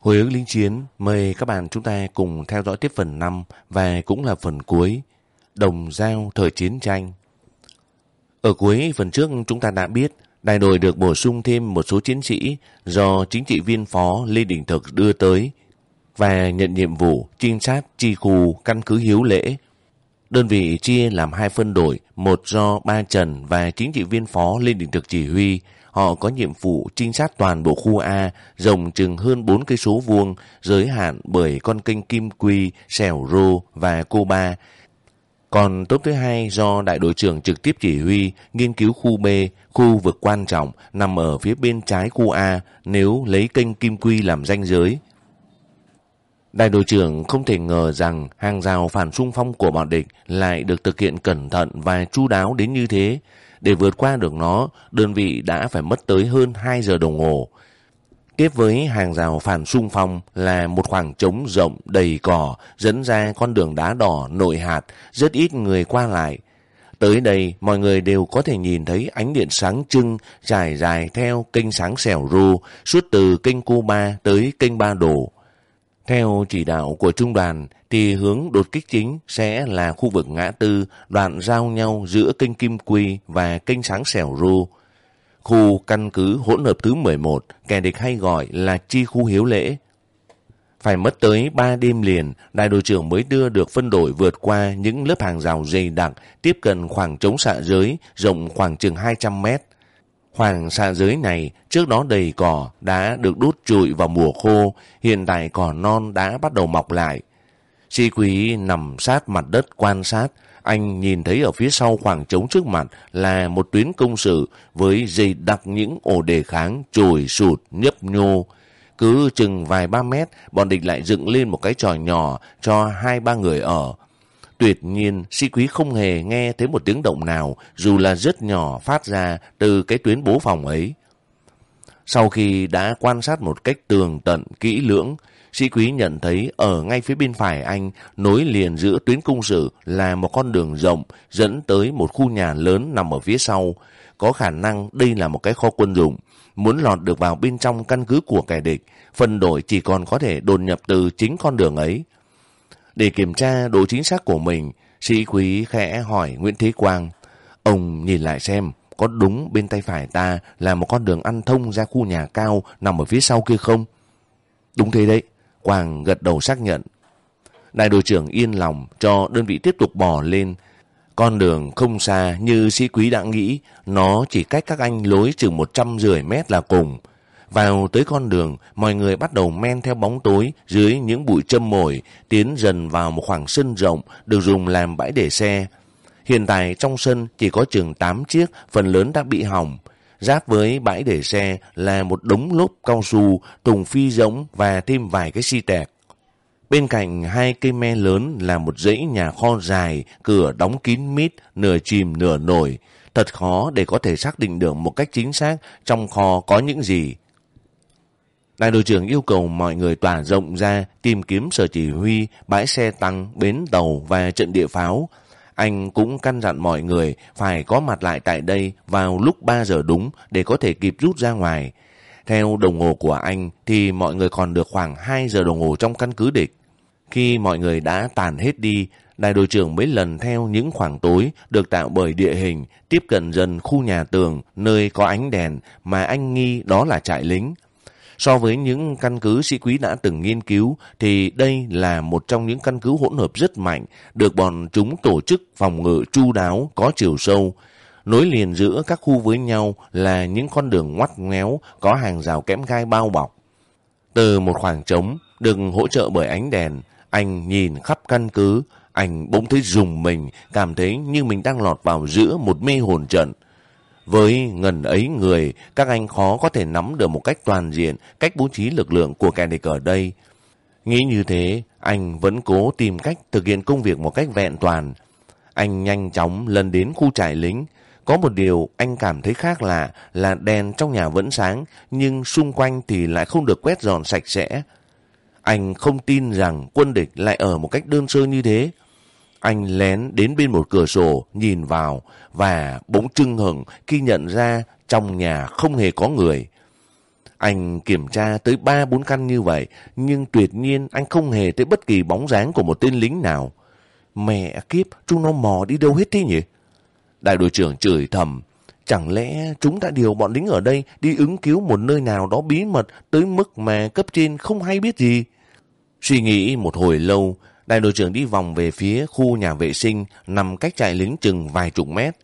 Hồi ức lính chiến, mời các bạn chúng ta cùng theo dõi tiếp phần 5 và cũng là phần cuối, Đồng Giao Thời Chiến Tranh. Ở cuối phần trước chúng ta đã biết đại đội được bổ sung thêm một số chiến sĩ do chính trị viên phó Lê Đình Thực đưa tới và nhận nhiệm vụ trinh sát chi khu căn cứ hiếu lễ. Đơn vị chia làm hai phân đội, một do Ba Trần và chính trị viên phó Lê Đình Thực chỉ huy, họ có nhiệm vụ trinh sát toàn bộ khu A, rộng chừng hơn 4 cây số vuông, giới hạn bởi con kênh Kim Quy, Sẻo Rô và Cô Ba. Còn tốt thứ hai do đại đội trưởng trực tiếp chỉ huy nghiên cứu khu B, khu vực quan trọng nằm ở phía bên trái khu A nếu lấy kênh Kim Quy làm ranh giới. Đại đội trưởng không thể ngờ rằng hàng rào phản xung phong của bọn địch lại được thực hiện cẩn thận và chu đáo đến như thế. Để vượt qua được nó, đơn vị đã phải mất tới hơn 2 giờ đồng hồ. Tiếp với hàng rào phản xung phong là một khoảng trống rộng đầy cỏ dẫn ra con đường đá đỏ nội hạt, rất ít người qua lại. Tới đây, mọi người đều có thể nhìn thấy ánh điện sáng trưng trải dài theo kênh sáng xẻo rô suốt từ kênh Cuba tới kênh Ba đồ. Theo chỉ đạo của trung đoàn thì hướng đột kích chính sẽ là khu vực ngã tư đoạn giao nhau giữa kênh Kim Quy và kênh Sáng Sẻo ru, Khu căn cứ hỗn hợp thứ 11, kẻ địch hay gọi là chi khu hiếu lễ. Phải mất tới 3 đêm liền, đại đội trưởng mới đưa được phân đội vượt qua những lớp hàng rào dày đặc tiếp cận khoảng trống xạ giới rộng khoảng chừng 200 mét. Khoảng xa giới này trước đó đầy cỏ đã được đốt trụi vào mùa khô, hiện tại cỏ non đã bắt đầu mọc lại. Sĩ quý nằm sát mặt đất quan sát, anh nhìn thấy ở phía sau khoảng trống trước mặt là một tuyến công sự với dây đặc những ổ đề kháng trồi sụt nhấp nhô. Cứ chừng vài ba mét, bọn địch lại dựng lên một cái tròi nhỏ cho hai ba người ở. Tuyệt nhiên, sĩ quý không hề nghe thấy một tiếng động nào, dù là rất nhỏ phát ra từ cái tuyến bố phòng ấy. Sau khi đã quan sát một cách tường tận, kỹ lưỡng, sĩ quý nhận thấy ở ngay phía bên phải anh, nối liền giữa tuyến cung sự là một con đường rộng dẫn tới một khu nhà lớn nằm ở phía sau. Có khả năng đây là một cái kho quân dụng. Muốn lọt được vào bên trong căn cứ của kẻ địch, phần đội chỉ còn có thể đồn nhập từ chính con đường ấy. Để kiểm tra độ chính xác của mình, sĩ quý khẽ hỏi Nguyễn Thế Quang. Ông nhìn lại xem, có đúng bên tay phải ta là một con đường ăn thông ra khu nhà cao nằm ở phía sau kia không? Đúng thế đấy, Quang gật đầu xác nhận. Đại đội trưởng yên lòng cho đơn vị tiếp tục bò lên. Con đường không xa như sĩ quý đã nghĩ, nó chỉ cách các anh lối chừng một trăm rưỡi mét là cùng. Vào tới con đường, mọi người bắt đầu men theo bóng tối dưới những bụi châm mồi, tiến dần vào một khoảng sân rộng được dùng làm bãi để xe. Hiện tại trong sân chỉ có chừng 8 chiếc, phần lớn đã bị hỏng. Giáp với bãi để xe là một đống lốp cao su, thùng phi giống và thêm vài cái xi tẹt. Bên cạnh hai cây me lớn là một dãy nhà kho dài, cửa đóng kín mít, nửa chìm nửa nổi. Thật khó để có thể xác định được một cách chính xác trong kho có những gì. Đại đội trưởng yêu cầu mọi người tỏa rộng ra tìm kiếm sở chỉ huy, bãi xe tăng, bến tàu và trận địa pháo. Anh cũng căn dặn mọi người phải có mặt lại tại đây vào lúc 3 giờ đúng để có thể kịp rút ra ngoài. Theo đồng hồ của anh thì mọi người còn được khoảng 2 giờ đồng hồ trong căn cứ địch. Khi mọi người đã tàn hết đi, đại đội trưởng mới lần theo những khoảng tối được tạo bởi địa hình tiếp cận dần khu nhà tường nơi có ánh đèn mà anh nghi đó là trại lính. So với những căn cứ sĩ quý đã từng nghiên cứu thì đây là một trong những căn cứ hỗn hợp rất mạnh được bọn chúng tổ chức phòng ngự chu đáo có chiều sâu. Nối liền giữa các khu với nhau là những con đường ngoắt ngéo có hàng rào kẽm gai bao bọc. Từ một khoảng trống được hỗ trợ bởi ánh đèn, anh nhìn khắp căn cứ, anh bỗng thấy rùng mình, cảm thấy như mình đang lọt vào giữa một mê hồn trận. Với ngần ấy người, các anh khó có thể nắm được một cách toàn diện cách bố trí lực lượng của kẻ địch ở đây. Nghĩ như thế, anh vẫn cố tìm cách thực hiện công việc một cách vẹn toàn. Anh nhanh chóng lần đến khu trại lính. Có một điều anh cảm thấy khác lạ là đèn trong nhà vẫn sáng, nhưng xung quanh thì lại không được quét dọn sạch sẽ. Anh không tin rằng quân địch lại ở một cách đơn sơ như thế. Anh lén đến bên một cửa sổ nhìn vào và bỗng trưng hừng khi nhận ra trong nhà không hề có người. Anh kiểm tra tới ba bốn căn như vậy, nhưng tuyệt nhiên anh không hề thấy bất kỳ bóng dáng của một tên lính nào. Mẹ kiếp, chúng nó mò đi đâu hết thế nhỉ? Đại đội trưởng chửi thầm, chẳng lẽ chúng đã điều bọn lính ở đây đi ứng cứu một nơi nào đó bí mật tới mức mà cấp trên không hay biết gì? Suy nghĩ một hồi lâu, đại đội trưởng đi vòng về phía khu nhà vệ sinh nằm cách trại lính chừng vài chục mét.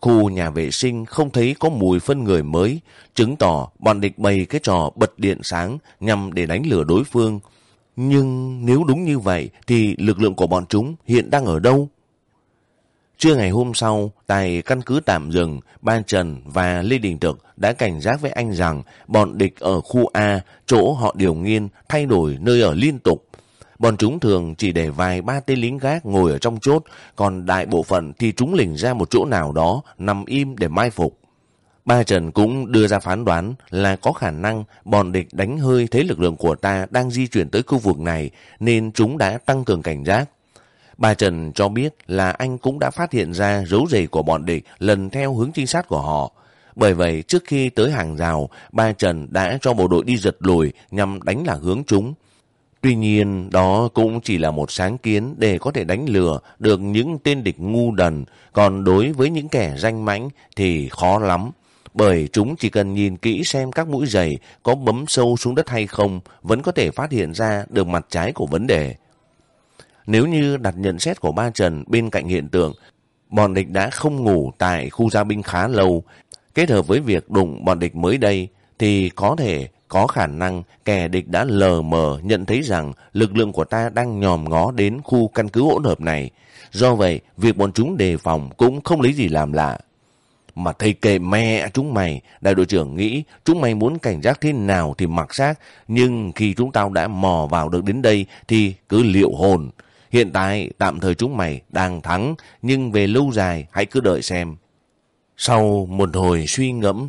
Khu nhà vệ sinh không thấy có mùi phân người mới, chứng tỏ bọn địch bày cái trò bật điện sáng nhằm để đánh lửa đối phương. Nhưng nếu đúng như vậy thì lực lượng của bọn chúng hiện đang ở đâu? Trưa ngày hôm sau, tại căn cứ tạm dừng, Ban Trần và Lê Đình Thực đã cảnh giác với anh rằng bọn địch ở khu A, chỗ họ điều nghiên, thay đổi nơi ở liên tục. Bọn chúng thường chỉ để vài ba tên lính gác ngồi ở trong chốt, còn đại bộ phận thì chúng lình ra một chỗ nào đó, nằm im để mai phục. Ba Trần cũng đưa ra phán đoán là có khả năng bọn địch đánh hơi thế lực lượng của ta đang di chuyển tới khu vực này nên chúng đã tăng cường cảnh giác. Ba Trần cho biết là anh cũng đã phát hiện ra dấu giày của bọn địch lần theo hướng trinh sát của họ. Bởi vậy, trước khi tới hàng rào, ba Trần đã cho bộ đội đi giật lùi nhằm đánh lạc hướng chúng. Tuy nhiên, đó cũng chỉ là một sáng kiến để có thể đánh lừa được những tên địch ngu đần, còn đối với những kẻ danh mãnh thì khó lắm. Bởi chúng chỉ cần nhìn kỹ xem các mũi giày có bấm sâu xuống đất hay không, vẫn có thể phát hiện ra được mặt trái của vấn đề. Nếu như đặt nhận xét của ba Trần bên cạnh hiện tượng, bọn địch đã không ngủ tại khu gia binh khá lâu, kết hợp với việc đụng bọn địch mới đây, thì có thể có khả năng kẻ địch đã lờ mờ nhận thấy rằng lực lượng của ta đang nhòm ngó đến khu căn cứ hỗn hợp này. Do vậy, việc bọn chúng đề phòng cũng không lấy gì làm lạ. Mà thầy kệ mẹ chúng mày, đại đội trưởng nghĩ chúng mày muốn cảnh giác thế nào thì mặc xác, nhưng khi chúng tao đã mò vào được đến đây thì cứ liệu hồn. Hiện tại tạm thời chúng mày đang thắng, nhưng về lâu dài hãy cứ đợi xem. Sau một hồi suy ngẫm,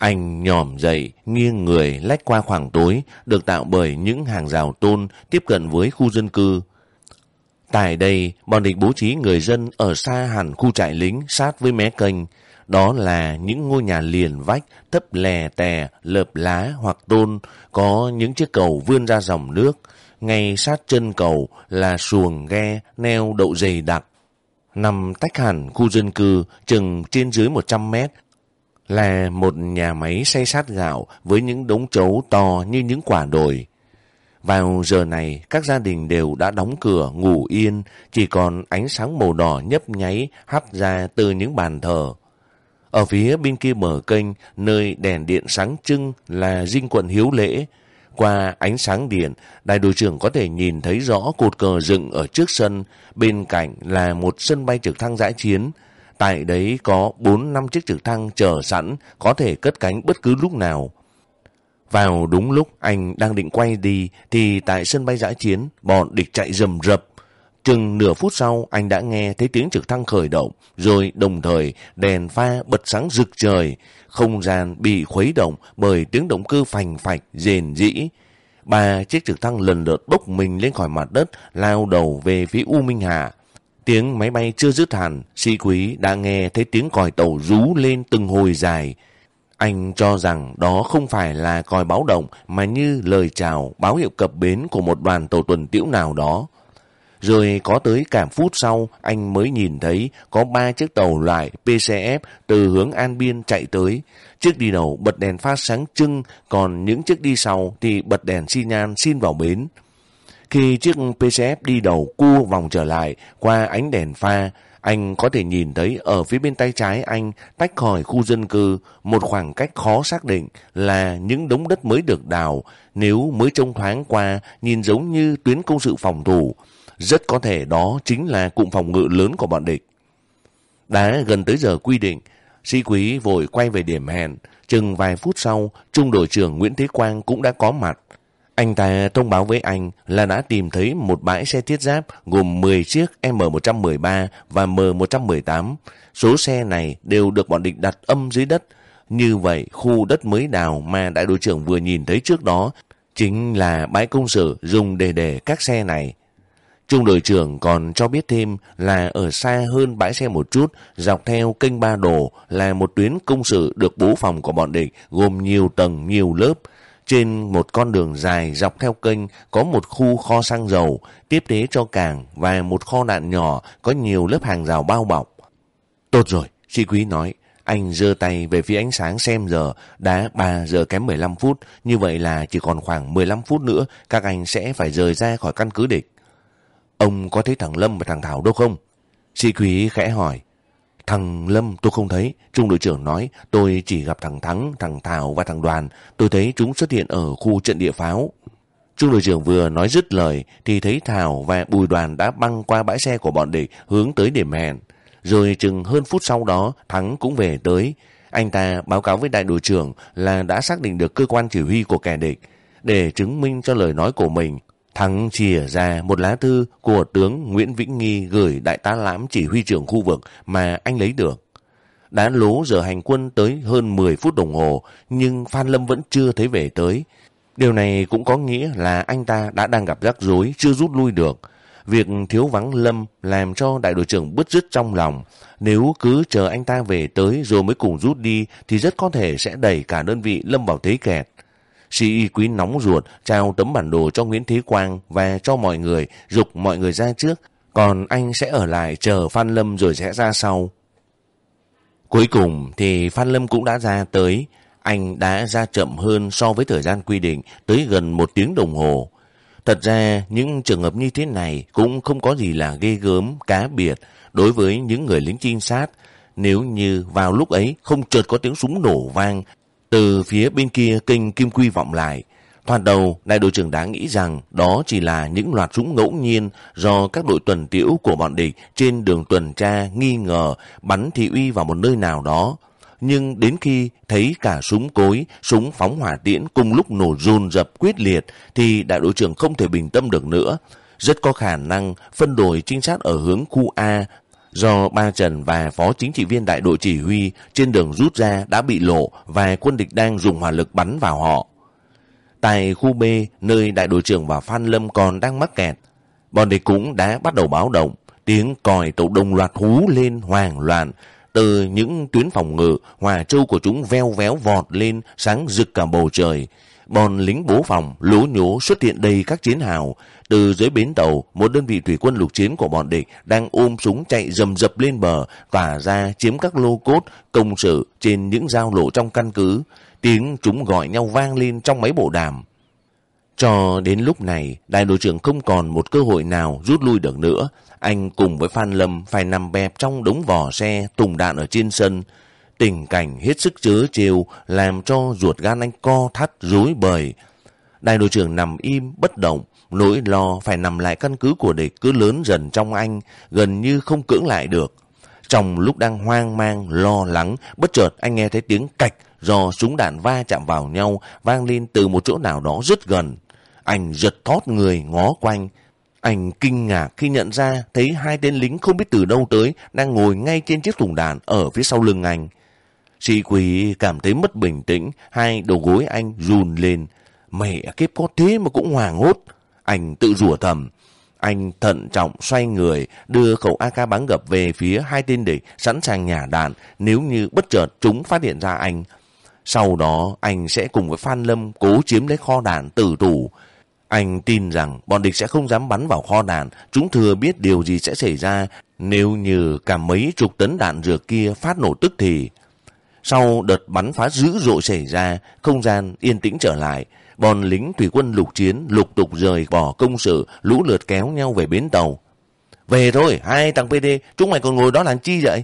anh nhòm dậy, nghiêng người lách qua khoảng tối được tạo bởi những hàng rào tôn tiếp cận với khu dân cư. Tại đây, bọn địch bố trí người dân ở xa hẳn khu trại lính sát với mé kênh. Đó là những ngôi nhà liền vách, thấp lè tè, lợp lá hoặc tôn, có những chiếc cầu vươn ra dòng nước. Ngay sát chân cầu là xuồng ghe, neo đậu dày đặc. Nằm tách hẳn khu dân cư chừng trên dưới 100 mét là một nhà máy xay sát gạo với những đống trấu to như những quả đồi. Vào giờ này, các gia đình đều đã đóng cửa, ngủ yên, chỉ còn ánh sáng màu đỏ nhấp nháy hắt ra từ những bàn thờ. Ở phía bên kia bờ kênh, nơi đèn điện sáng trưng là dinh quận hiếu lễ. Qua ánh sáng điện, đại đội trưởng có thể nhìn thấy rõ cột cờ dựng ở trước sân, bên cạnh là một sân bay trực thăng giã chiến. Tại đấy có 4 năm chiếc trực thăng chờ sẵn, có thể cất cánh bất cứ lúc nào. Vào đúng lúc anh đang định quay đi, thì tại sân bay giã chiến, bọn địch chạy rầm rập. Chừng nửa phút sau, anh đã nghe thấy tiếng trực thăng khởi động, rồi đồng thời đèn pha bật sáng rực trời. Không gian bị khuấy động bởi tiếng động cơ phành phạch, rền rĩ. Ba chiếc trực thăng lần lượt bốc mình lên khỏi mặt đất, lao đầu về phía U Minh Hà. Tiếng máy bay chưa dứt hẳn, sĩ quý đã nghe thấy tiếng còi tàu rú lên từng hồi dài. Anh cho rằng đó không phải là còi báo động mà như lời chào báo hiệu cập bến của một đoàn tàu tuần tiễu nào đó. Rồi có tới cả phút sau, anh mới nhìn thấy có ba chiếc tàu loại PCF từ hướng An Biên chạy tới. Chiếc đi đầu bật đèn phát sáng trưng, còn những chiếc đi sau thì bật đèn xi nhan xin vào bến. Khi chiếc PCF đi đầu cua vòng trở lại qua ánh đèn pha, anh có thể nhìn thấy ở phía bên tay trái anh tách khỏi khu dân cư một khoảng cách khó xác định là những đống đất mới được đào nếu mới trông thoáng qua nhìn giống như tuyến công sự phòng thủ. Rất có thể đó chính là cụm phòng ngự lớn của bọn địch. Đã gần tới giờ quy định, sĩ quý vội quay về điểm hẹn. Chừng vài phút sau, trung đội trưởng Nguyễn Thế Quang cũng đã có mặt. Anh ta thông báo với anh là đã tìm thấy một bãi xe thiết giáp gồm 10 chiếc M113 và M118. Số xe này đều được bọn địch đặt âm dưới đất. Như vậy, khu đất mới đào mà đại đội trưởng vừa nhìn thấy trước đó chính là bãi công sở dùng để để các xe này. Trung đội trưởng còn cho biết thêm là ở xa hơn bãi xe một chút, dọc theo kênh Ba Đồ là một tuyến công sự được bố phòng của bọn địch gồm nhiều tầng, nhiều lớp. Trên một con đường dài dọc theo kênh có một khu kho xăng dầu, tiếp tế cho cảng và một kho đạn nhỏ có nhiều lớp hàng rào bao bọc. Tốt rồi, sĩ quý nói. Anh giơ tay về phía ánh sáng xem giờ, đã 3 giờ kém 15 phút, như vậy là chỉ còn khoảng 15 phút nữa các anh sẽ phải rời ra khỏi căn cứ địch. Ông có thấy thằng Lâm và thằng Thảo đâu không? Sĩ quý khẽ hỏi. Thằng Lâm tôi không thấy, Trung đội trưởng nói tôi chỉ gặp thằng Thắng, thằng Thảo và thằng Đoàn. Tôi thấy chúng xuất hiện ở khu trận địa pháo. Trung đội trưởng vừa nói dứt lời thì thấy Thảo và Bùi Đoàn đã băng qua bãi xe của bọn địch hướng tới điểm hẹn. Rồi chừng hơn phút sau đó Thắng cũng về tới. Anh ta báo cáo với đại đội trưởng là đã xác định được cơ quan chỉ huy của kẻ địch. Để chứng minh cho lời nói của mình, Thắng chìa ra một lá thư của tướng Nguyễn Vĩnh Nghi gửi đại tá lãm chỉ huy trưởng khu vực mà anh lấy được. Đã lố giờ hành quân tới hơn 10 phút đồng hồ, nhưng Phan Lâm vẫn chưa thấy về tới. Điều này cũng có nghĩa là anh ta đã đang gặp rắc rối, chưa rút lui được. Việc thiếu vắng Lâm làm cho đại đội trưởng bứt rứt trong lòng. Nếu cứ chờ anh ta về tới rồi mới cùng rút đi thì rất có thể sẽ đẩy cả đơn vị Lâm vào thế kẹt. Sĩ quý nóng ruột trao tấm bản đồ cho Nguyễn Thế Quang và cho mọi người, dục mọi người ra trước. Còn anh sẽ ở lại chờ Phan Lâm rồi sẽ ra sau. Cuối cùng thì Phan Lâm cũng đã ra tới. Anh đã ra chậm hơn so với thời gian quy định tới gần một tiếng đồng hồ. Thật ra những trường hợp như thế này cũng không có gì là ghê gớm, cá biệt đối với những người lính trinh sát. Nếu như vào lúc ấy không chợt có tiếng súng nổ vang từ phía bên kia kênh Kim Quy vọng lại, thoạt đầu đại đội trưởng đã nghĩ rằng đó chỉ là những loạt súng ngẫu nhiên do các đội tuần tiễu của bọn địch trên đường tuần tra nghi ngờ bắn thị uy vào một nơi nào đó. Nhưng đến khi thấy cả súng cối, súng phóng hỏa tiễn cùng lúc nổ run dập quyết liệt thì đại đội trưởng không thể bình tâm được nữa. Rất có khả năng phân đổi trinh sát ở hướng khu A do Ba Trần và Phó Chính trị viên đại đội chỉ huy trên đường rút ra đã bị lộ và quân địch đang dùng hỏa lực bắn vào họ. Tại khu B, nơi đại đội trưởng và Phan Lâm còn đang mắc kẹt, bọn địch cũng đã bắt đầu báo động. Tiếng còi tàu đồng loạt hú lên hoàng loạn. Từ những tuyến phòng ngự, hòa châu của chúng veo véo vọt lên, sáng rực cả bầu trời. Bọn lính bố phòng lố nhố xuất hiện đầy các chiến hào. Từ dưới bến tàu, một đơn vị thủy quân lục chiến của bọn địch đang ôm súng chạy rầm rập lên bờ, tỏa ra chiếm các lô cốt, công sự trên những giao lộ trong căn cứ. Tiếng chúng gọi nhau vang lên trong mấy bộ đàm. Cho đến lúc này, đại đội trưởng không còn một cơ hội nào rút lui được nữa. Anh cùng với Phan Lâm phải nằm bẹp trong đống vỏ xe, tùng đạn ở trên sân. Tình cảnh hết sức chớ trêu làm cho ruột gan anh co thắt rối bời. Đại đội trưởng nằm im, bất động, nỗi lo phải nằm lại căn cứ của địch cứ lớn dần trong anh, gần như không cưỡng lại được. Trong lúc đang hoang mang, lo lắng, bất chợt anh nghe thấy tiếng cạch do súng đạn va chạm vào nhau vang lên từ một chỗ nào đó rất gần. Anh giật thót người ngó quanh. Anh kinh ngạc khi nhận ra thấy hai tên lính không biết từ đâu tới đang ngồi ngay trên chiếc thùng đạn ở phía sau lưng anh. Sĩ quỷ cảm thấy mất bình tĩnh, hai đầu gối anh run lên. Mẹ kiếp có thế mà cũng hoàng hốt. Anh tự rủa thầm. Anh thận trọng xoay người, đưa khẩu AK bắn gập về phía hai tên địch sẵn sàng nhả đạn nếu như bất chợt chúng phát hiện ra anh. Sau đó anh sẽ cùng với Phan Lâm cố chiếm lấy kho đạn tử tủ. Anh tin rằng bọn địch sẽ không dám bắn vào kho đạn, chúng thừa biết điều gì sẽ xảy ra nếu như cả mấy chục tấn đạn dược kia phát nổ tức thì. Sau đợt bắn phá dữ dội xảy ra, không gian yên tĩnh trở lại. Bọn lính thủy quân lục chiến lục tục rời bỏ công sự, lũ lượt kéo nhau về bến tàu. Về thôi, hai thằng PD, chúng mày còn ngồi đó làm chi vậy?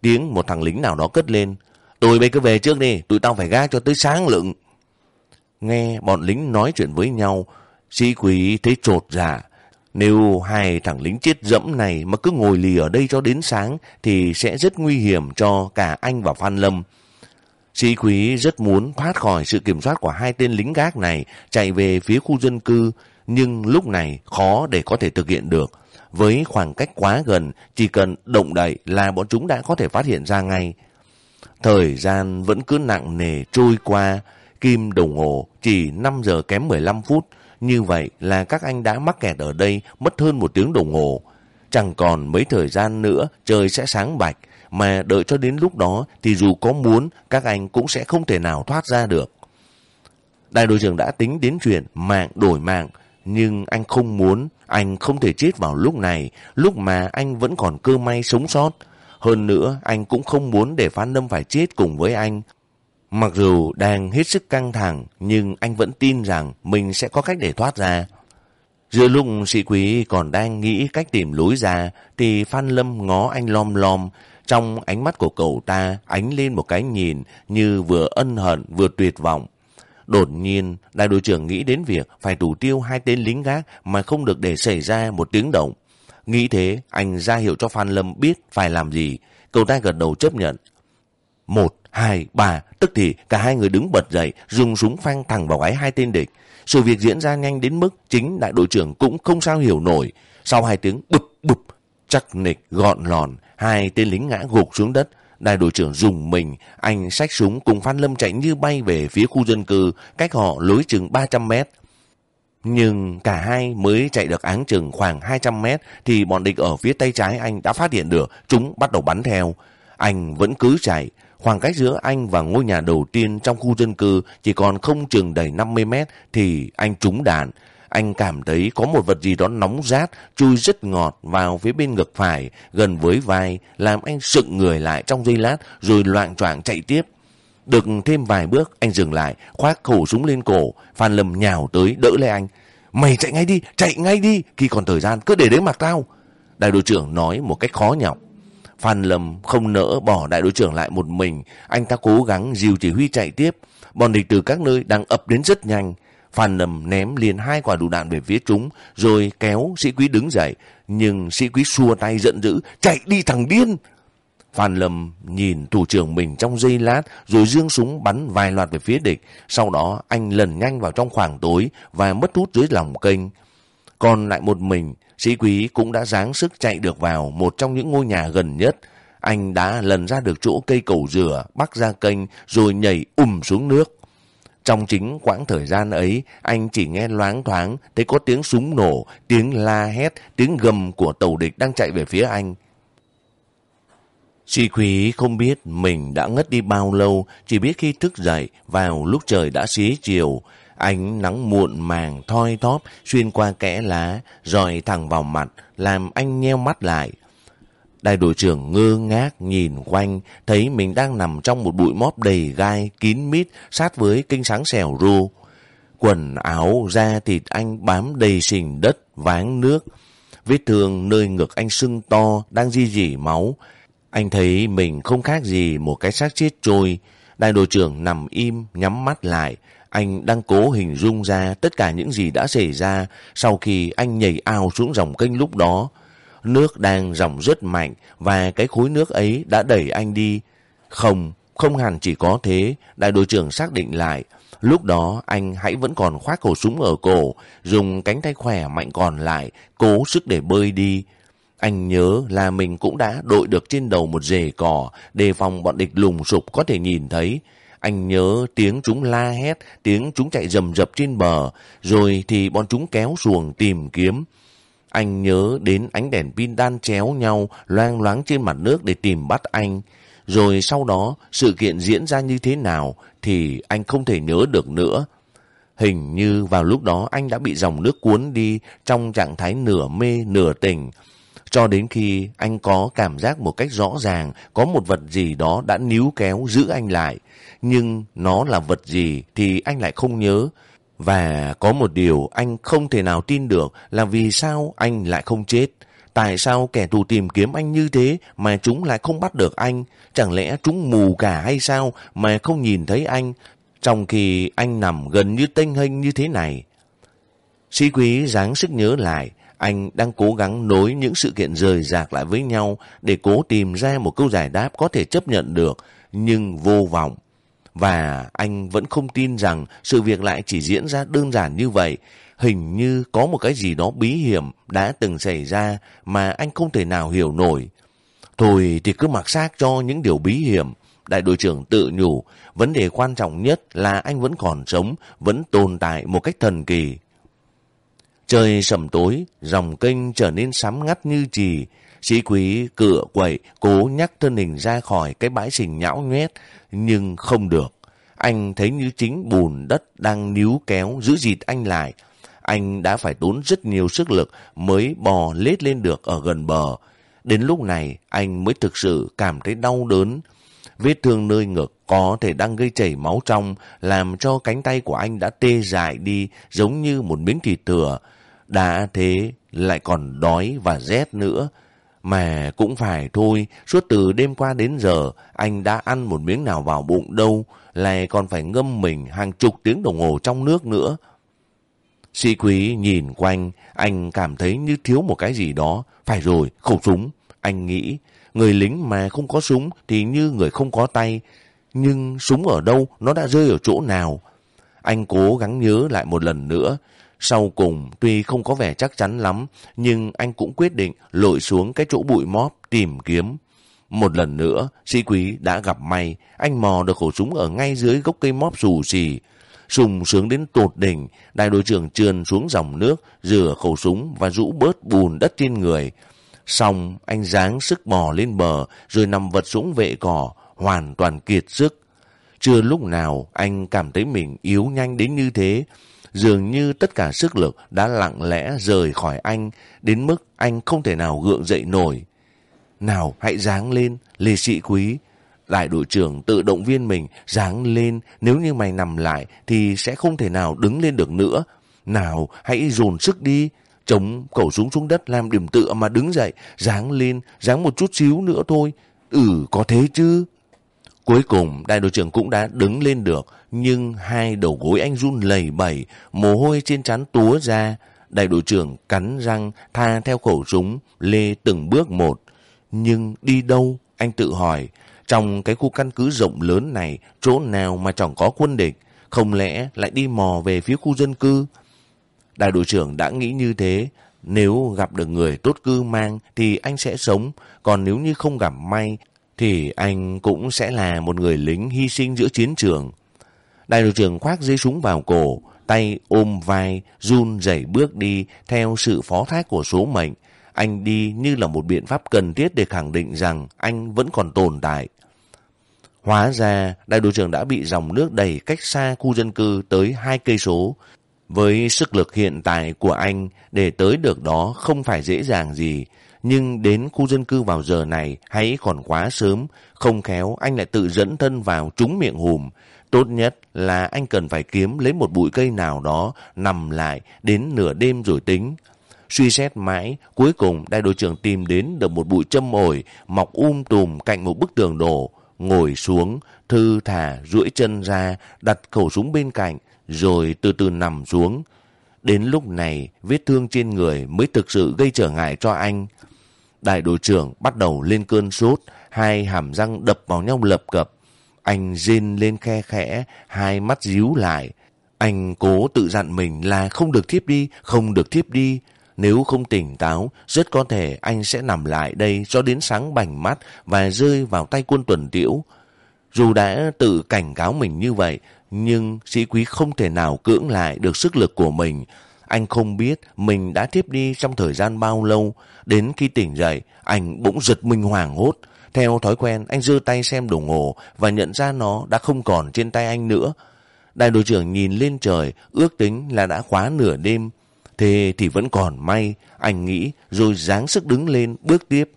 Tiếng một thằng lính nào đó cất lên. Tụi bây cứ về trước đi, tụi tao phải gác cho tới sáng lượng. Nghe bọn lính nói chuyện với nhau, sĩ quý thấy trột dạ. Nếu hai thằng lính chết dẫm này mà cứ ngồi lì ở đây cho đến sáng thì sẽ rất nguy hiểm cho cả anh và Phan Lâm. Sĩ quý rất muốn thoát khỏi sự kiểm soát của hai tên lính gác này chạy về phía khu dân cư, nhưng lúc này khó để có thể thực hiện được. Với khoảng cách quá gần, chỉ cần động đậy là bọn chúng đã có thể phát hiện ra ngay. Thời gian vẫn cứ nặng nề trôi qua, kim đồng hồ chỉ 5 giờ kém 15 phút. Như vậy là các anh đã mắc kẹt ở đây mất hơn một tiếng đồng hồ. Chẳng còn mấy thời gian nữa trời sẽ sáng bạch, mà đợi cho đến lúc đó thì dù có muốn các anh cũng sẽ không thể nào thoát ra được. Đại đội trưởng đã tính đến chuyện mạng đổi mạng, nhưng anh không muốn, anh không thể chết vào lúc này, lúc mà anh vẫn còn cơ may sống sót. Hơn nữa, anh cũng không muốn để Phan Lâm phải chết cùng với anh. Mặc dù đang hết sức căng thẳng, nhưng anh vẫn tin rằng mình sẽ có cách để thoát ra. Giữa lúc sĩ quý còn đang nghĩ cách tìm lối ra, thì Phan Lâm ngó anh lom lom. Trong ánh mắt của cậu ta ánh lên một cái nhìn như vừa ân hận vừa tuyệt vọng. Đột nhiên, đại đội trưởng nghĩ đến việc phải thủ tiêu hai tên lính gác mà không được để xảy ra một tiếng động. Nghĩ thế, anh ra hiệu cho Phan Lâm biết phải làm gì. Cậu ta gật đầu chấp nhận. Một, hai, ba, tức thì cả hai người đứng bật dậy, dùng súng phang thẳng vào gáy hai tên địch. Sự việc diễn ra nhanh đến mức chính đại đội trưởng cũng không sao hiểu nổi. Sau hai tiếng bụp bụp, chắc nịch gọn lòn, hai tên lính ngã gục xuống đất. Đại đội trưởng dùng mình, anh xách súng cùng Phan Lâm chạy như bay về phía khu dân cư, cách họ lối chừng 300 mét. Nhưng cả hai mới chạy được áng chừng khoảng 200 mét thì bọn địch ở phía tay trái anh đã phát hiện được, chúng bắt đầu bắn theo. Anh vẫn cứ chạy, khoảng cách giữa anh và ngôi nhà đầu tiên trong khu dân cư chỉ còn không chừng đầy 50 mét thì anh trúng đạn. Anh cảm thấy có một vật gì đó nóng rát, chui rất ngọt vào phía bên ngực phải, gần với vai, làm anh sựng người lại trong giây lát rồi loạn choạng chạy tiếp. Được thêm vài bước, anh dừng lại, khoác khẩu súng lên cổ, Phan Lâm nhào tới đỡ lấy anh. Mày chạy ngay đi, chạy ngay đi, khi còn thời gian cứ để đến mặt tao. Đại đội trưởng nói một cách khó nhọc. Phan Lâm không nỡ bỏ đại đội trưởng lại một mình, anh ta cố gắng dìu chỉ huy chạy tiếp. Bọn địch từ các nơi đang ập đến rất nhanh. Phan Lâm ném liền hai quả đủ đạn về phía chúng, rồi kéo sĩ quý đứng dậy. Nhưng sĩ quý xua tay giận dữ, chạy đi thằng điên! Phan Lâm nhìn thủ trưởng mình trong giây lát rồi dương súng bắn vài loạt về phía địch. Sau đó anh lần nhanh vào trong khoảng tối và mất hút dưới lòng kênh. Còn lại một mình, sĩ quý cũng đã dáng sức chạy được vào một trong những ngôi nhà gần nhất. Anh đã lần ra được chỗ cây cầu dừa, bắc ra kênh rồi nhảy ùm xuống nước. Trong chính quãng thời gian ấy, anh chỉ nghe loáng thoáng thấy có tiếng súng nổ, tiếng la hét, tiếng gầm của tàu địch đang chạy về phía anh. Sĩ quý không biết mình đã ngất đi bao lâu, chỉ biết khi thức dậy vào lúc trời đã xế chiều. Ánh nắng muộn màng thoi thóp xuyên qua kẽ lá, rồi thẳng vào mặt, làm anh nheo mắt lại. Đại đội trưởng ngơ ngác nhìn quanh, thấy mình đang nằm trong một bụi móp đầy gai, kín mít, sát với kinh sáng xẻo ru. Quần áo, da thịt anh bám đầy sình đất, váng nước. Vết thương nơi ngực anh sưng to, đang di dỉ máu. Anh thấy mình không khác gì một cái xác chết trôi. Đại đội trưởng nằm im, nhắm mắt lại. Anh đang cố hình dung ra tất cả những gì đã xảy ra sau khi anh nhảy ao xuống dòng kênh lúc đó. Nước đang dòng rất mạnh và cái khối nước ấy đã đẩy anh đi. Không, không hẳn chỉ có thế, đại đội trưởng xác định lại. Lúc đó anh hãy vẫn còn khoác khẩu súng ở cổ, dùng cánh tay khỏe mạnh còn lại, cố sức để bơi đi. Anh nhớ là mình cũng đã đội được trên đầu một rể cỏ, đề phòng bọn địch lùng sụp có thể nhìn thấy. Anh nhớ tiếng chúng la hét, tiếng chúng chạy rầm rập trên bờ, rồi thì bọn chúng kéo xuồng tìm kiếm. Anh nhớ đến ánh đèn pin đan chéo nhau, loang loáng trên mặt nước để tìm bắt anh. Rồi sau đó, sự kiện diễn ra như thế nào thì anh không thể nhớ được nữa. Hình như vào lúc đó anh đã bị dòng nước cuốn đi trong trạng thái nửa mê nửa tỉnh. Cho đến khi anh có cảm giác một cách rõ ràng có một vật gì đó đã níu kéo giữ anh lại. Nhưng nó là vật gì thì anh lại không nhớ. Và có một điều anh không thể nào tin được là vì sao anh lại không chết. Tại sao kẻ thù tìm kiếm anh như thế mà chúng lại không bắt được anh? Chẳng lẽ chúng mù cả hay sao mà không nhìn thấy anh? Trong khi anh nằm gần như tênh hênh như thế này. Sĩ quý dáng sức nhớ lại, anh đang cố gắng nối những sự kiện rời rạc lại với nhau để cố tìm ra một câu giải đáp có thể chấp nhận được, nhưng vô vọng. Và anh vẫn không tin rằng sự việc lại chỉ diễn ra đơn giản như vậy. Hình như có một cái gì đó bí hiểm đã từng xảy ra mà anh không thể nào hiểu nổi. Thôi thì cứ mặc xác cho những điều bí hiểm. Đại đội trưởng tự nhủ, vấn đề quan trọng nhất là anh vẫn còn sống, vẫn tồn tại một cách thần kỳ. Trời sầm tối, dòng kênh trở nên sám ngắt như trì. Sĩ quý cửa quẩy cố nhắc thân hình ra khỏi cái bãi sình nhão nhoét, nhưng không được. anh thấy như chính bùn đất đang níu kéo giữ dịt anh lại. Anh đã phải tốn rất nhiều sức lực mới bò lết lên được ở gần bờ. Đến lúc này anh mới thực sự cảm thấy đau đớn. Vết thương nơi ngực có thể đang gây chảy máu trong, làm cho cánh tay của anh đã tê dại đi giống như một miếng thịt thừa. Đã thế lại còn đói và rét nữa. Mà cũng phải thôi, suốt từ đêm qua đến giờ, anh đã ăn một miếng nào vào bụng đâu, lại còn phải ngâm mình hàng chục tiếng đồng hồ trong nước nữa. Sĩ quý nhìn quanh, anh cảm thấy như thiếu một cái gì đó. Phải rồi, khẩu súng. Anh nghĩ, người lính mà không có súng thì như người không có tay. Nhưng súng ở đâu, nó đã rơi ở chỗ nào? Anh cố gắng nhớ lại một lần nữa. Sau cùng, tuy không có vẻ chắc chắn lắm, nhưng anh cũng quyết định lội xuống cái chỗ bụi móp tìm kiếm. Một lần nữa, sĩ quý đã gặp may, anh mò được khẩu súng ở ngay dưới gốc cây móp xù xì. Sùng sướng đến tột đỉnh, đại đội trưởng trườn xuống dòng nước, rửa khẩu súng và rũ bớt bùn đất trên người. Xong, anh dáng sức bò lên bờ, rồi nằm vật xuống vệ cỏ, hoàn toàn kiệt sức. Chưa lúc nào anh cảm thấy mình yếu nhanh đến như thế. Dường như tất cả sức lực đã lặng lẽ rời khỏi anh, đến mức anh không thể nào gượng dậy nổi. Nào, hãy dáng lên, lê sĩ quý. Đại đội trưởng tự động viên mình, dáng lên, nếu như mày nằm lại thì sẽ không thể nào đứng lên được nữa. Nào, hãy dồn sức đi, chống khẩu súng xuống đất làm điểm tựa mà đứng dậy, dáng lên, dáng một chút xíu nữa thôi. Ừ, có thế chứ. Cuối cùng, đại đội trưởng cũng đã đứng lên được, nhưng hai đầu gối anh run lầy bẩy, mồ hôi trên trán túa ra. Đại đội trưởng cắn răng, tha theo khẩu súng, lê từng bước một. Nhưng đi đâu? Anh tự hỏi. Trong cái khu căn cứ rộng lớn này, chỗ nào mà chẳng có quân địch? Không lẽ lại đi mò về phía khu dân cư? Đại đội trưởng đã nghĩ như thế. Nếu gặp được người tốt cư mang thì anh sẽ sống. Còn nếu như không gặp may thì anh cũng sẽ là một người lính hy sinh giữa chiến trường. Đại đội trưởng khoác dây súng vào cổ, tay ôm vai, run rẩy bước đi theo sự phó thác của số mệnh. Anh đi như là một biện pháp cần thiết để khẳng định rằng anh vẫn còn tồn tại. Hóa ra, đại đội trưởng đã bị dòng nước đẩy cách xa khu dân cư tới hai cây số. Với sức lực hiện tại của anh, để tới được đó không phải dễ dàng gì. Nhưng đến khu dân cư vào giờ này hãy còn quá sớm, không khéo anh lại tự dẫn thân vào trúng miệng hùm. Tốt nhất là anh cần phải kiếm lấy một bụi cây nào đó nằm lại đến nửa đêm rồi tính. Suy xét mãi, cuối cùng đại đội trưởng tìm đến được một bụi châm ổi mọc um tùm cạnh một bức tường đổ. Ngồi xuống, thư thả, duỗi chân ra, đặt khẩu súng bên cạnh, rồi từ từ nằm xuống. Đến lúc này, vết thương trên người mới thực sự gây trở ngại cho anh. Đại đội trưởng bắt đầu lên cơn sốt, hai hàm răng đập vào nhau lập cập. Anh rên lên khe khẽ, hai mắt díu lại. Anh cố tự dặn mình là không được thiếp đi, không được thiếp đi. Nếu không tỉnh táo, rất có thể anh sẽ nằm lại đây cho đến sáng bành mắt và rơi vào tay quân tuần tiễu. Dù đã tự cảnh cáo mình như vậy, nhưng sĩ quý không thể nào cưỡng lại được sức lực của mình. Anh không biết mình đã tiếp đi trong thời gian bao lâu. Đến khi tỉnh dậy, anh bỗng giật mình hoảng hốt. Theo thói quen, anh giơ tay xem đồng hồ và nhận ra nó đã không còn trên tay anh nữa. Đại đội trưởng nhìn lên trời, ước tính là đã quá nửa đêm. Thế thì vẫn còn may, anh nghĩ, rồi dáng sức đứng lên, bước tiếp.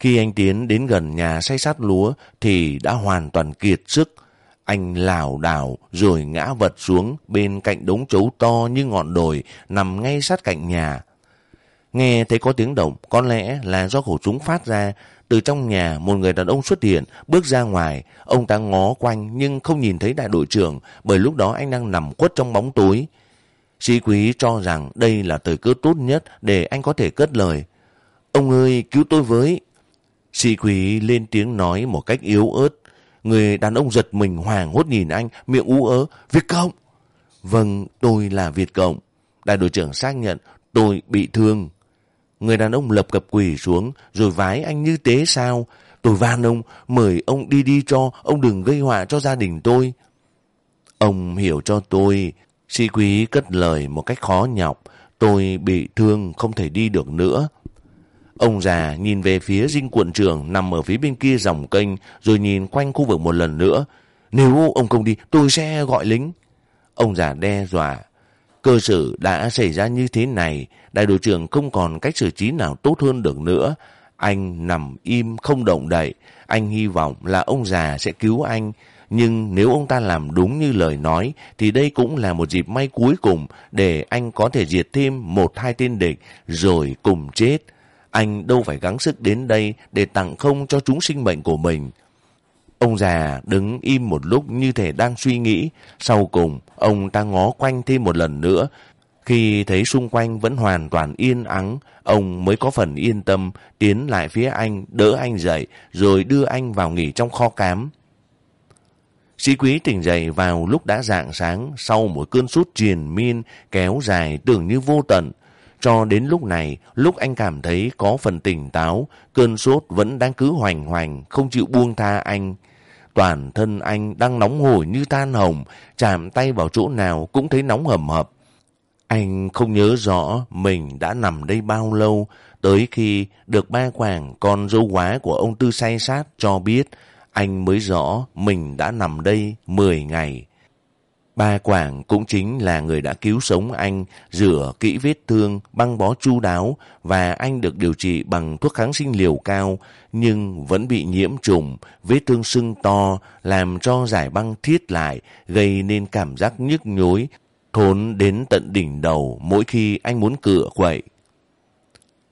Khi anh tiến đến gần nhà say sát lúa thì đã hoàn toàn kiệt sức. Anh lảo đảo rồi ngã vật xuống bên cạnh đống chấu to như ngọn đồi nằm ngay sát cạnh nhà. Nghe thấy có tiếng động, có lẽ là do khẩu súng phát ra. Từ trong nhà, một người đàn ông xuất hiện, bước ra ngoài. Ông ta ngó quanh nhưng không nhìn thấy đại đội trưởng bởi lúc đó anh đang nằm quất trong bóng tối. Sĩ quý cho rằng đây là thời cơ tốt nhất để anh có thể cất lời. Ông ơi, cứu tôi với. Sĩ quý lên tiếng nói một cách yếu ớt. Người đàn ông giật mình hoàng hốt nhìn anh, miệng ú ớ. Việt Cộng! Vâng, tôi là Việt Cộng. Đại đội trưởng xác nhận tôi bị thương. Người đàn ông lập cập quỳ xuống rồi vái anh như tế sao. Tôi van ông, mời ông đi đi cho, ông đừng gây họa cho gia đình tôi. Ông hiểu cho tôi, Sĩ quý cất lời một cách khó nhọc. Tôi bị thương không thể đi được nữa. Ông già nhìn về phía dinh quận trưởng nằm ở phía bên kia dòng kênh rồi nhìn quanh khu vực một lần nữa. Nếu ông không đi, tôi sẽ gọi lính. Ông già đe dọa. Cơ sự đã xảy ra như thế này, đại đội trưởng không còn cách xử trí nào tốt hơn được nữa. Anh nằm im không động đậy. Anh hy vọng là ông già sẽ cứu anh. Nhưng nếu ông ta làm đúng như lời nói, thì đây cũng là một dịp may cuối cùng để anh có thể diệt thêm một hai tên địch, rồi cùng chết. Anh đâu phải gắng sức đến đây để tặng không cho chúng sinh mệnh của mình. Ông già đứng im một lúc như thể đang suy nghĩ. Sau cùng, ông ta ngó quanh thêm một lần nữa. Khi thấy xung quanh vẫn hoàn toàn yên ắng, ông mới có phần yên tâm tiến lại phía anh, đỡ anh dậy, rồi đưa anh vào nghỉ trong kho cám. Sĩ quý tỉnh dậy vào lúc đã rạng sáng sau một cơn sút triền miên kéo dài tưởng như vô tận. Cho đến lúc này, lúc anh cảm thấy có phần tỉnh táo, cơn sốt vẫn đang cứ hoành hoành, không chịu buông tha anh. Toàn thân anh đang nóng hổi như tan hồng, chạm tay vào chỗ nào cũng thấy nóng hầm hập. Anh không nhớ rõ mình đã nằm đây bao lâu, tới khi được ba quảng con dâu quá của ông Tư say sát cho biết, anh mới rõ mình đã nằm đây 10 ngày. Ba Quảng cũng chính là người đã cứu sống anh, rửa kỹ vết thương, băng bó chu đáo và anh được điều trị bằng thuốc kháng sinh liều cao nhưng vẫn bị nhiễm trùng, vết thương sưng to làm cho giải băng thiết lại gây nên cảm giác nhức nhối, thốn đến tận đỉnh đầu mỗi khi anh muốn cựa quậy.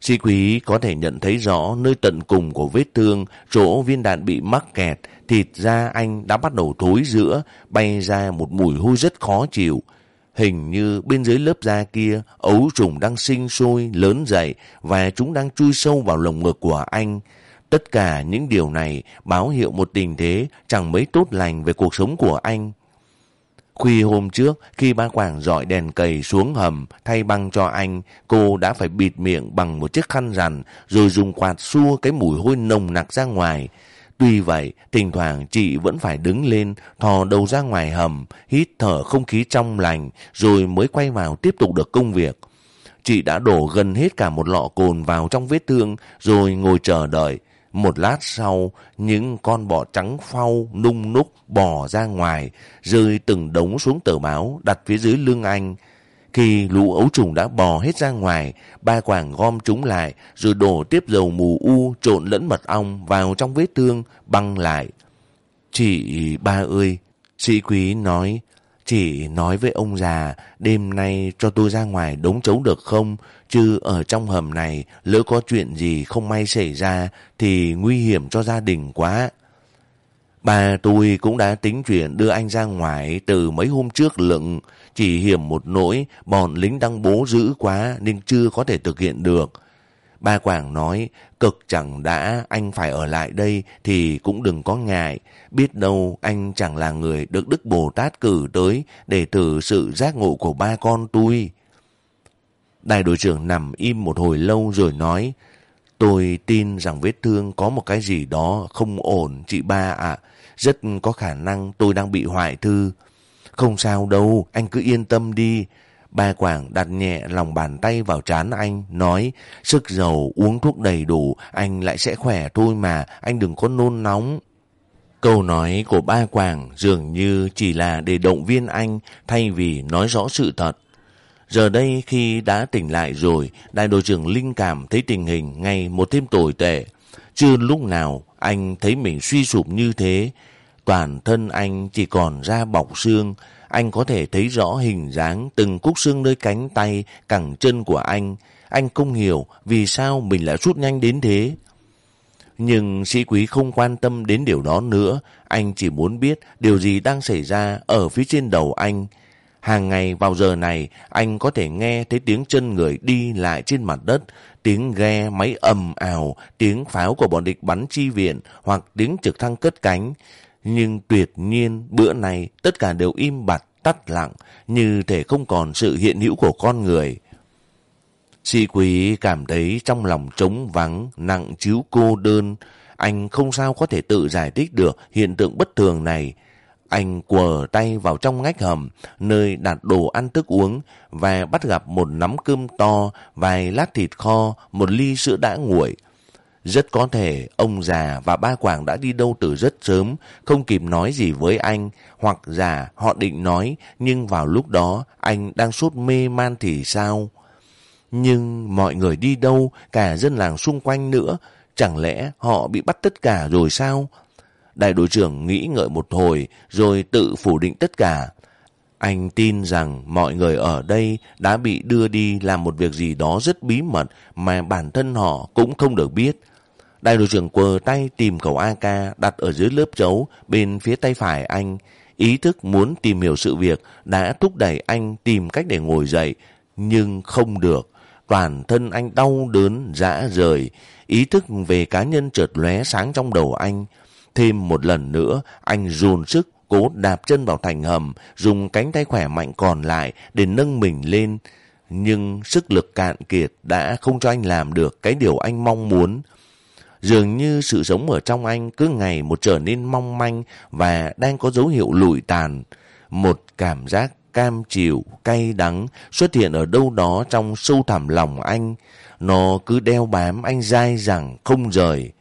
Sĩ quý có thể nhận thấy rõ nơi tận cùng của vết thương, chỗ viên đạn bị mắc kẹt, thịt da anh đã bắt đầu thối giữa, bay ra một mùi hôi rất khó chịu. Hình như bên dưới lớp da kia, ấu trùng đang sinh sôi, lớn dậy và chúng đang chui sâu vào lồng ngực của anh. Tất cả những điều này báo hiệu một tình thế chẳng mấy tốt lành về cuộc sống của anh. Khuya hôm trước, khi ba Quảng dọi đèn cầy xuống hầm thay băng cho anh, cô đã phải bịt miệng bằng một chiếc khăn rằn rồi dùng quạt xua cái mùi hôi nồng nặc ra ngoài. Tuy vậy, thỉnh thoảng chị vẫn phải đứng lên, thò đầu ra ngoài hầm, hít thở không khí trong lành, rồi mới quay vào tiếp tục được công việc. Chị đã đổ gần hết cả một lọ cồn vào trong vết thương, rồi ngồi chờ đợi. Một lát sau, những con bọ trắng phau nung núc bò ra ngoài, rơi từng đống xuống tờ báo đặt phía dưới lưng anh. Khi lũ ấu trùng đã bò hết ra ngoài, ba quảng gom chúng lại, rồi đổ tiếp dầu mù u trộn lẫn mật ong vào trong vết thương, băng lại. Chị ba ơi, sĩ quý nói, chị nói với ông già, đêm nay cho tôi ra ngoài đống chấu được không? Chứ ở trong hầm này, lỡ có chuyện gì không may xảy ra, thì nguy hiểm cho gia đình quá. Bà tôi cũng đã tính chuyện đưa anh ra ngoài từ mấy hôm trước lựng, chỉ hiểm một nỗi bọn lính đang bố giữ quá nên chưa có thể thực hiện được. Ba Quảng nói, cực chẳng đã anh phải ở lại đây thì cũng đừng có ngại. Biết đâu anh chẳng là người được Đức Bồ Tát cử tới để thử sự giác ngộ của ba con tôi. Đại đội trưởng nằm im một hồi lâu rồi nói, tôi tin rằng vết thương có một cái gì đó không ổn chị ba ạ. Rất có khả năng tôi đang bị hoại thư. Không sao đâu, anh cứ yên tâm đi. Ba Quảng đặt nhẹ lòng bàn tay vào trán anh, nói, sức dầu uống thuốc đầy đủ, anh lại sẽ khỏe thôi mà, anh đừng có nôn nóng. Câu nói của ba Quảng dường như chỉ là để động viên anh thay vì nói rõ sự thật. Giờ đây khi đã tỉnh lại rồi, đại đội trưởng linh cảm thấy tình hình ngày một thêm tồi tệ. Chưa lúc nào anh thấy mình suy sụp như thế. Toàn thân anh chỉ còn da bọc xương. Anh có thể thấy rõ hình dáng từng cúc xương nơi cánh tay, cẳng chân của anh. Anh không hiểu vì sao mình lại rút nhanh đến thế. Nhưng sĩ quý không quan tâm đến điều đó nữa. Anh chỉ muốn biết điều gì đang xảy ra ở phía trên đầu anh. Hàng ngày vào giờ này, anh có thể nghe thấy tiếng chân người đi lại trên mặt đất, tiếng ghe máy ầm ào, tiếng pháo của bọn địch bắn chi viện hoặc tiếng trực thăng cất cánh. Nhưng tuyệt nhiên bữa này tất cả đều im bặt, tắt lặng, như thể không còn sự hiện hữu của con người. Sĩ quý cảm thấy trong lòng trống vắng, nặng chiếu cô đơn. Anh không sao có thể tự giải thích được hiện tượng bất thường này. Anh quờ tay vào trong ngách hầm, nơi đặt đồ ăn thức uống và bắt gặp một nắm cơm to, vài lát thịt kho, một ly sữa đã nguội. Rất có thể ông già và ba Quảng đã đi đâu từ rất sớm, không kịp nói gì với anh, hoặc già họ định nói, nhưng vào lúc đó anh đang sốt mê man thì sao? Nhưng mọi người đi đâu, cả dân làng xung quanh nữa, chẳng lẽ họ bị bắt tất cả rồi sao? Đại đội trưởng nghĩ ngợi một hồi rồi tự phủ định tất cả. Anh tin rằng mọi người ở đây đã bị đưa đi làm một việc gì đó rất bí mật mà bản thân họ cũng không được biết. Đại đội trưởng quờ tay tìm khẩu AK đặt ở dưới lớp chấu bên phía tay phải anh. Ý thức muốn tìm hiểu sự việc đã thúc đẩy anh tìm cách để ngồi dậy, nhưng không được. Toàn thân anh đau đớn, dã rời. Ý thức về cá nhân chợt lóe sáng trong đầu anh. Thêm một lần nữa, anh dồn sức cố đạp chân vào thành hầm, dùng cánh tay khỏe mạnh còn lại để nâng mình lên. Nhưng sức lực cạn kiệt đã không cho anh làm được cái điều anh mong muốn. Dường như sự sống ở trong anh cứ ngày một trở nên mong manh và đang có dấu hiệu lụi tàn. Một cảm giác cam chịu, cay đắng xuất hiện ở đâu đó trong sâu thẳm lòng anh. Nó cứ đeo bám anh dai dẳng không rời.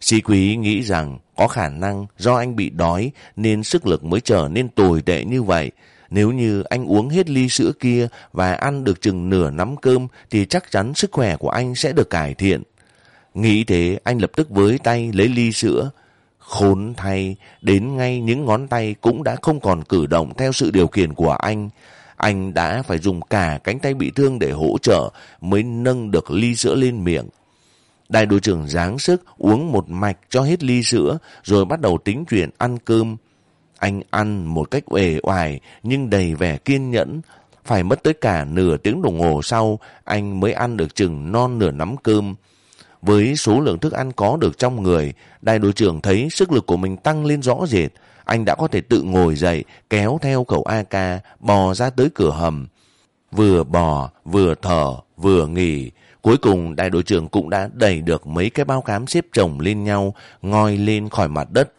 Sĩ quý nghĩ rằng có khả năng do anh bị đói nên sức lực mới trở nên tồi tệ như vậy. Nếu như anh uống hết ly sữa kia và ăn được chừng nửa nắm cơm thì chắc chắn sức khỏe của anh sẽ được cải thiện. Nghĩ thế anh lập tức với tay lấy ly sữa. Khốn thay, đến ngay những ngón tay cũng đã không còn cử động theo sự điều khiển của anh. Anh đã phải dùng cả cánh tay bị thương để hỗ trợ mới nâng được ly sữa lên miệng. Đại đội trưởng giáng sức uống một mạch cho hết ly sữa rồi bắt đầu tính chuyện ăn cơm. Anh ăn một cách uể oải nhưng đầy vẻ kiên nhẫn. Phải mất tới cả nửa tiếng đồng hồ sau anh mới ăn được chừng non nửa nắm cơm. Với số lượng thức ăn có được trong người, đại đội trưởng thấy sức lực của mình tăng lên rõ rệt. Anh đã có thể tự ngồi dậy, kéo theo khẩu AK, bò ra tới cửa hầm. Vừa bò, vừa thở, vừa nghỉ. Cuối cùng đại đội trưởng cũng đã đẩy được mấy cái bao cám xếp chồng lên nhau, ngoi lên khỏi mặt đất.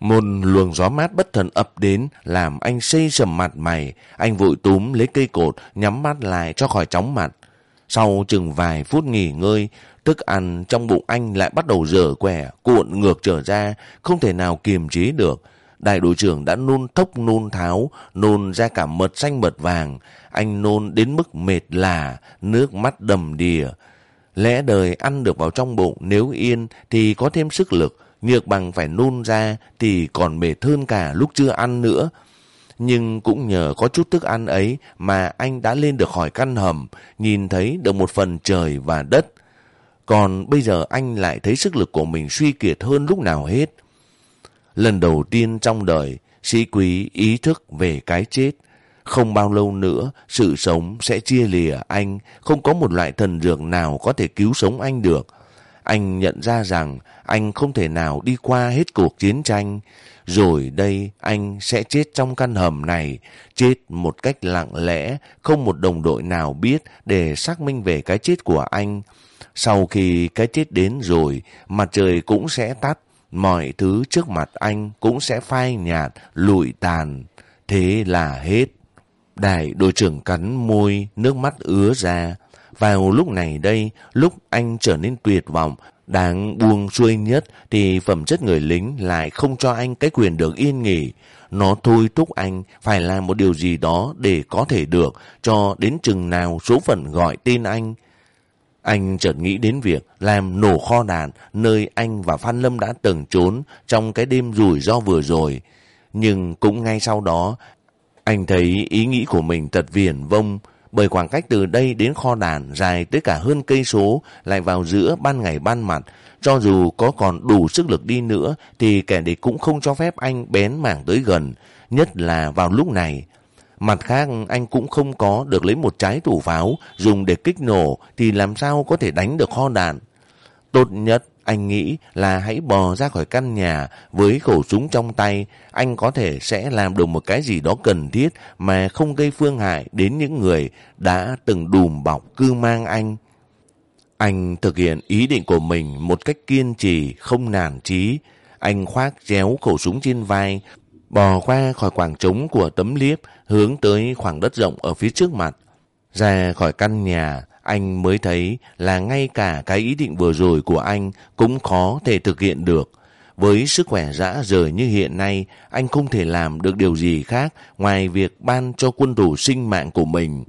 Một luồng gió mát bất thần ập đến, làm anh xây sầm mặt mày. Anh vội túm lấy cây cột, nhắm mắt lại cho khỏi chóng mặt. Sau chừng vài phút nghỉ ngơi, thức ăn trong bụng anh lại bắt đầu dở quẻ, cuộn ngược trở ra, không thể nào kiềm chế được. Đại đội trưởng đã nôn thốc nôn tháo, nôn ra cả mật xanh mật vàng. Anh nôn đến mức mệt lả, nước mắt đầm đìa. Lẽ đời ăn được vào trong bụng nếu yên thì có thêm sức lực, nhược bằng phải nôn ra thì còn mệt hơn cả lúc chưa ăn nữa. Nhưng cũng nhờ có chút thức ăn ấy mà anh đã lên được khỏi căn hầm, nhìn thấy được một phần trời và đất. Còn bây giờ anh lại thấy sức lực của mình suy kiệt hơn lúc nào hết. Lần đầu tiên trong đời, sĩ quý ý thức về cái chết. Không bao lâu nữa, sự sống sẽ chia lìa anh, không có một loại thần dược nào có thể cứu sống anh được. Anh nhận ra rằng anh không thể nào đi qua hết cuộc chiến tranh. Rồi đây anh sẽ chết trong căn hầm này, chết một cách lặng lẽ, không một đồng đội nào biết để xác minh về cái chết của anh. Sau khi cái chết đến rồi, mặt trời cũng sẽ tắt, mọi thứ trước mặt anh cũng sẽ phai nhạt, lụi tàn. Thế là hết. Đại đội trưởng cắn môi, nước mắt ứa ra. Vào lúc này đây, lúc anh trở nên tuyệt vọng, đáng buông xuôi nhất thì phẩm chất người lính lại không cho anh cái quyền được yên nghỉ. Nó thôi thúc anh phải làm một điều gì đó để có thể được cho đến chừng nào số phận gọi tên anh. Anh chợt nghĩ đến việc làm nổ kho đạn nơi anh và Phan Lâm đã từng trốn trong cái đêm rủi ro vừa rồi. Nhưng cũng ngay sau đó, anh thấy ý nghĩ của mình thật viển vông bởi khoảng cách từ đây đến kho đàn dài tới cả hơn cây số lại vào giữa ban ngày ban mặt. Cho dù có còn đủ sức lực đi nữa thì kẻ địch cũng không cho phép anh bén mảng tới gần, nhất là vào lúc này. Mặt khác anh cũng không có được lấy một trái thủ pháo dùng để kích nổ thì làm sao có thể đánh được kho đạn. Tốt nhất anh nghĩ là hãy bò ra khỏi căn nhà với khẩu súng trong tay. Anh có thể sẽ làm được một cái gì đó cần thiết mà không gây phương hại đến những người đã từng đùm bọc cư mang anh. Anh thực hiện ý định của mình một cách kiên trì, không nản chí. Anh khoác chéo khẩu súng trên vai, bò qua khỏi khoảng trống của tấm liếp, hướng tới khoảng đất rộng ở phía trước mặt. Ra khỏi căn nhà, anh mới thấy là ngay cả cái ý định vừa rồi của anh cũng khó thể thực hiện được. Với sức khỏe rã rời như hiện nay, anh không thể làm được điều gì khác ngoài việc ban cho quân thủ sinh mạng của mình.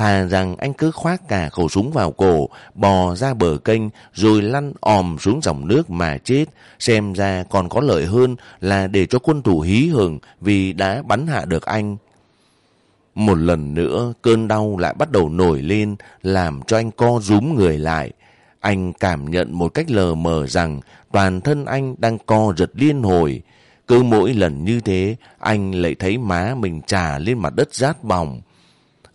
Thà rằng anh cứ khoác cả khẩu súng vào cổ, bò ra bờ kênh rồi lăn òm xuống dòng nước mà chết, xem ra còn có lợi hơn là để cho quân thủ hí hưởng vì đã bắn hạ được anh. Một lần nữa, cơn đau lại bắt đầu nổi lên, làm cho anh co rúm người lại. Anh cảm nhận một cách lờ mờ rằng toàn thân anh đang co giật liên hồi. Cứ mỗi lần như thế, anh lại thấy má mình trà lên mặt đất rát bỏng.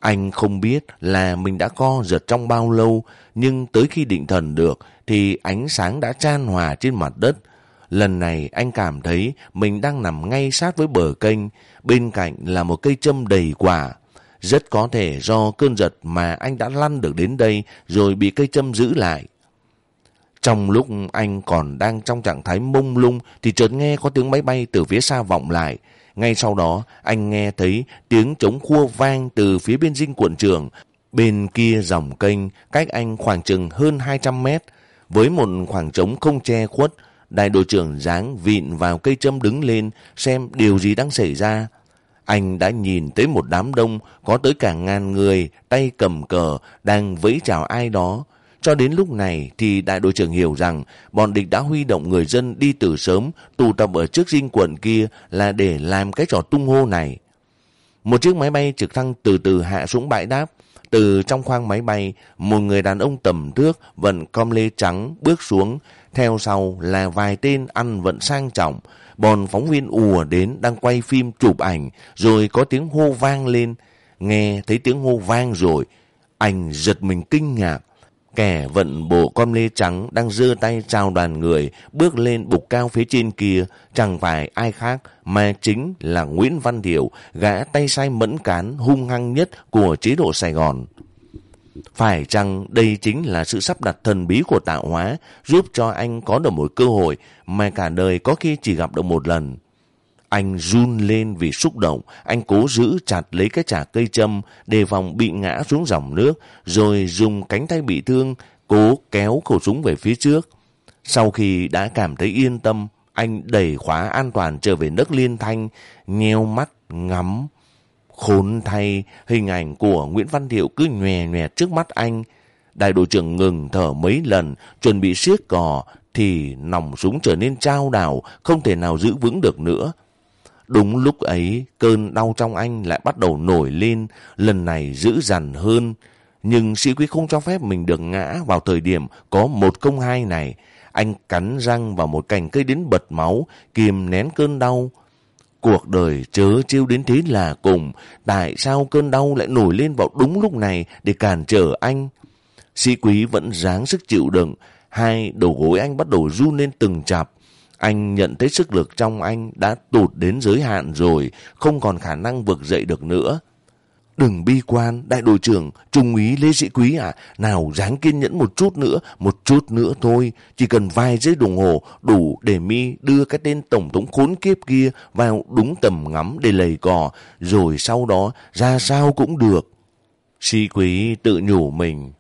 Anh không biết là mình đã co giật trong bao lâu, nhưng tới khi định thần được thì ánh sáng đã chan hòa trên mặt đất. Lần này anh cảm thấy mình đang nằm ngay sát với bờ kênh, bên cạnh là một cây châm đầy quả. Rất có thể do cơn giật mà anh đã lăn được đến đây rồi bị cây châm giữ lại. Trong lúc anh còn đang trong trạng thái mông lung thì chợt nghe có tiếng máy bay từ phía xa vọng lại. Ngay sau đó anh nghe thấy tiếng trống khua vang từ phía bên dinh quận trường. Bên kia dòng kênh cách anh khoảng chừng hơn 200 mét. Với một khoảng trống không che khuất, đại đội trưởng dáng vịn vào cây châm đứng lên xem điều gì đang xảy ra. Anh đã nhìn thấy một đám đông có tới cả ngàn người tay cầm cờ đang vẫy chào ai đó. Cho đến lúc này thì đại đội trưởng hiểu rằng bọn địch đã huy động người dân đi từ sớm tụ tập ở trước dinh quận kia là để làm cái trò tung hô này. Một chiếc máy bay trực thăng từ từ hạ xuống bãi đáp. Từ trong khoang máy bay, một người đàn ông tầm thước vận com lê trắng bước xuống. Theo sau là vài tên ăn vận sang trọng. Bọn phóng viên ùa đến đang quay phim chụp ảnh rồi có tiếng hô vang lên. Nghe thấy tiếng hô vang rồi, anh giật mình kinh ngạc. Kẻ vận bộ con lê trắng đang giơ tay chào đoàn người bước lên bục cao phía trên kia chẳng phải ai khác mà chính là Nguyễn Văn Thiệu, gã tay sai mẫn cán hung hăng nhất của chế độ Sài Gòn. Phải chăng đây chính là sự sắp đặt thần bí của tạo hóa giúp cho anh có được một cơ hội mà cả đời có khi chỉ gặp được một lần. Anh run lên vì xúc động, anh cố giữ chặt lấy cái chả cây châm đề phòng bị ngã xuống dòng nước, rồi dùng cánh tay bị thương, cố kéo khẩu súng về phía trước. Sau khi đã cảm thấy yên tâm, anh đẩy khóa an toàn trở về nước liên thanh, nheo mắt, ngắm. Khốn thay, hình ảnh của Nguyễn Văn Thiệu cứ nhòe nhòe trước mắt anh. Đại đội trưởng ngừng thở mấy lần, chuẩn bị siết cò, thì nòng súng trở nên trao đảo, không thể nào giữ vững được nữa. Đúng lúc ấy, cơn đau trong anh lại bắt đầu nổi lên, lần này dữ dằn hơn. Nhưng sĩ quý không cho phép mình được ngã vào thời điểm có một công hai này. Anh cắn răng vào một cành cây đến bật máu, kìm nén cơn đau. Cuộc đời chớ chiêu đến thế là cùng. Tại sao cơn đau lại nổi lên vào đúng lúc này để cản trở anh? Sĩ quý vẫn ráng sức chịu đựng. Hai đầu gối anh bắt đầu run lên từng chạp. Anh nhận thấy sức lực trong anh đã tụt đến giới hạn rồi, không còn khả năng vực dậy được nữa. Đừng bi quan, đại đội trưởng, trung úy Lê Sĩ Quý à, nào dáng kiên nhẫn một chút nữa, một chút nữa thôi, chỉ cần vài giây đồng hồ đủ để mi đưa cái tên tổng thống khốn kiếp kia vào đúng tầm ngắm để lầy cò, rồi sau đó ra sao cũng được. Sĩ Quý tự nhủ mình.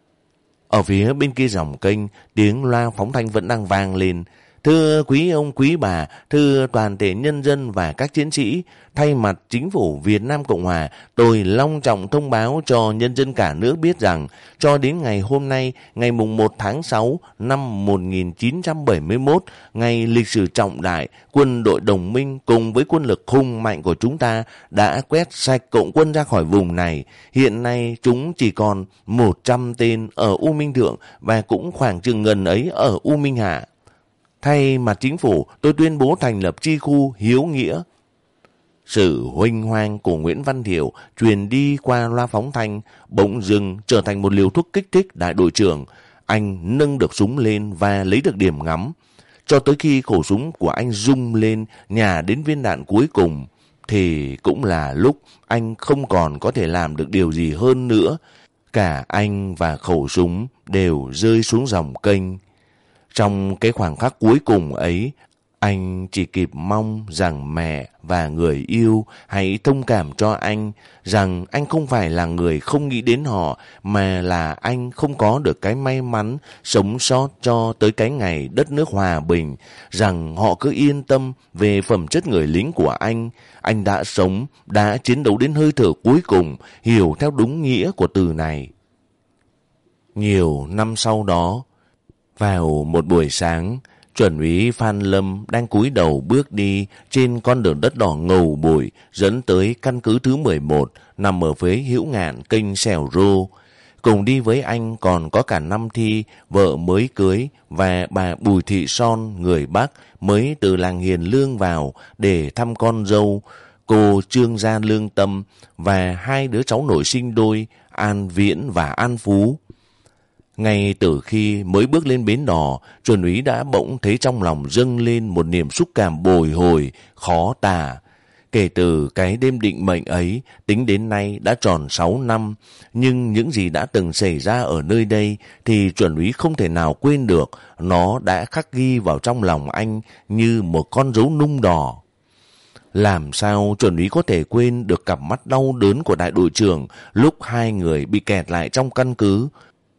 Ở phía bên kia dòng kênh, tiếng loa phóng thanh vẫn đang vang lên, Thưa quý ông quý bà, thưa toàn thể nhân dân và các chiến sĩ, thay mặt chính phủ Việt Nam Cộng Hòa, tôi long trọng thông báo cho nhân dân cả nước biết rằng, cho đến ngày hôm nay, ngày mùng 1 tháng 6 năm 1971, ngày lịch sử trọng đại, quân đội đồng minh cùng với quân lực hùng mạnh của chúng ta đã quét sạch cộng quân ra khỏi vùng này. Hiện nay chúng chỉ còn 100 tên ở U Minh Thượng và cũng khoảng chừng gần ấy ở U Minh Hạ. Thay mặt chính phủ, tôi tuyên bố thành lập chi khu hiếu nghĩa. Sự huynh hoang của Nguyễn Văn Thiểu truyền đi qua loa phóng thanh, bỗng dưng trở thành một liều thuốc kích thích đại đội trưởng. Anh nâng được súng lên và lấy được điểm ngắm. Cho tới khi khẩu súng của anh rung lên, nhà đến viên đạn cuối cùng, thì cũng là lúc anh không còn có thể làm được điều gì hơn nữa. Cả anh và khẩu súng đều rơi xuống dòng kênh. Trong cái khoảng khắc cuối cùng ấy, Anh chỉ kịp mong rằng mẹ và người yêu hãy thông cảm cho anh, rằng anh không phải là người không nghĩ đến họ, mà là anh không có được cái may mắn sống sót cho tới cái ngày đất nước hòa bình, rằng họ cứ yên tâm về phẩm chất người lính của anh. Anh đã sống, đã chiến đấu đến hơi thở cuối cùng, hiểu theo đúng nghĩa của từ này. Nhiều năm sau đó, vào một buổi sáng, Chuẩn úy Phan Lâm đang cúi đầu bước đi trên con đường đất đỏ ngầu bụi dẫn tới căn cứ thứ 11 nằm ở phía hữu ngạn kênh Sèo Rô. Cùng đi với anh còn có cả Năm Thi, vợ mới cưới và bà Bùi Thị Son, người Bắc mới từ làng Hiền Lương vào để thăm con dâu, cô Trương Gia Lương Tâm và hai đứa cháu nội sinh đôi An Viễn và An Phú. Ngay từ khi mới bước lên bến đò, chuẩn úy đã bỗng thấy trong lòng dâng lên một niềm xúc cảm bồi hồi, khó tả. Kể từ cái đêm định mệnh ấy, tính đến nay đã tròn 6 năm, nhưng những gì đã từng xảy ra ở nơi đây thì chuẩn úy không thể nào quên được, nó đã khắc ghi vào trong lòng anh như một con dấu nung đỏ. Làm sao chuẩn úy có thể quên được cặp mắt đau đớn của đại đội trưởng lúc hai người bị kẹt lại trong căn cứ,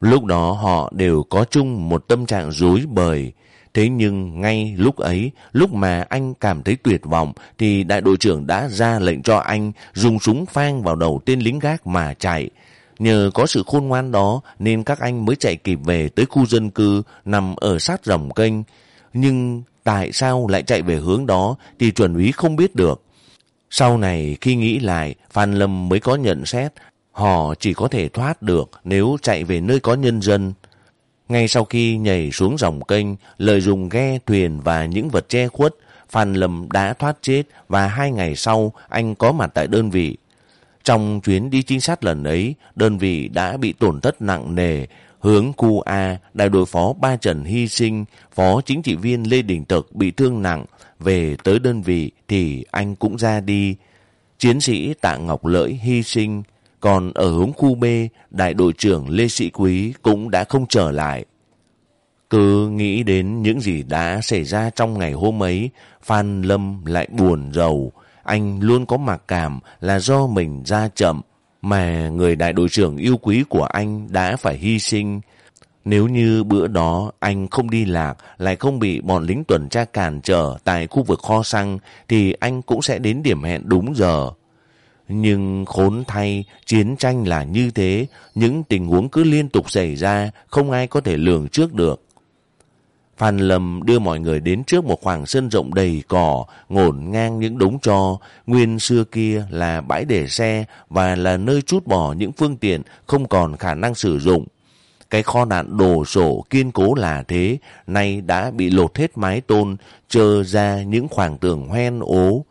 Lúc đó họ đều có chung một tâm trạng rối bời. Thế nhưng ngay lúc ấy, lúc mà anh cảm thấy tuyệt vọng, thì đại đội trưởng đã ra lệnh cho anh dùng súng phang vào đầu tên lính gác mà chạy. Nhờ có sự khôn ngoan đó nên các anh mới chạy kịp về tới khu dân cư nằm ở sát dòng kênh. Nhưng tại sao lại chạy về hướng đó thì chuẩn úy không biết được. Sau này khi nghĩ lại, Phan Lâm mới có nhận xét Họ chỉ có thể thoát được nếu chạy về nơi có nhân dân. Ngay sau khi nhảy xuống dòng kênh, lợi dụng ghe, thuyền và những vật che khuất, Phan Lâm đã thoát chết và hai ngày sau anh có mặt tại đơn vị. Trong chuyến đi trinh sát lần ấy, đơn vị đã bị tổn thất nặng nề. Hướng khu A, đại đội phó Ba Trần hy sinh, phó chính trị viên Lê Đình tật bị thương nặng. Về tới đơn vị thì anh cũng ra đi. Chiến sĩ Tạ Ngọc Lợi hy sinh, còn ở hướng khu B, đại đội trưởng Lê Sĩ Quý cũng đã không trở lại. Cứ nghĩ đến những gì đã xảy ra trong ngày hôm ấy, Phan Lâm lại buồn rầu. Anh luôn có mặc cảm là do mình ra chậm, mà người đại đội trưởng yêu quý của anh đã phải hy sinh. Nếu như bữa đó anh không đi lạc, lại không bị bọn lính tuần tra cản trở tại khu vực kho xăng, thì anh cũng sẽ đến điểm hẹn đúng giờ. Nhưng khốn thay, chiến tranh là như thế, những tình huống cứ liên tục xảy ra, không ai có thể lường trước được. Phan Lâm đưa mọi người đến trước một khoảng sân rộng đầy cỏ, ngổn ngang những đống tro. Nguyên xưa kia là bãi để xe và là nơi chút bỏ những phương tiện không còn khả năng sử dụng. Cái kho đạn đồ sổ kiên cố là thế, nay đã bị lột hết mái tôn, trơ ra những khoảng tường hoen ố.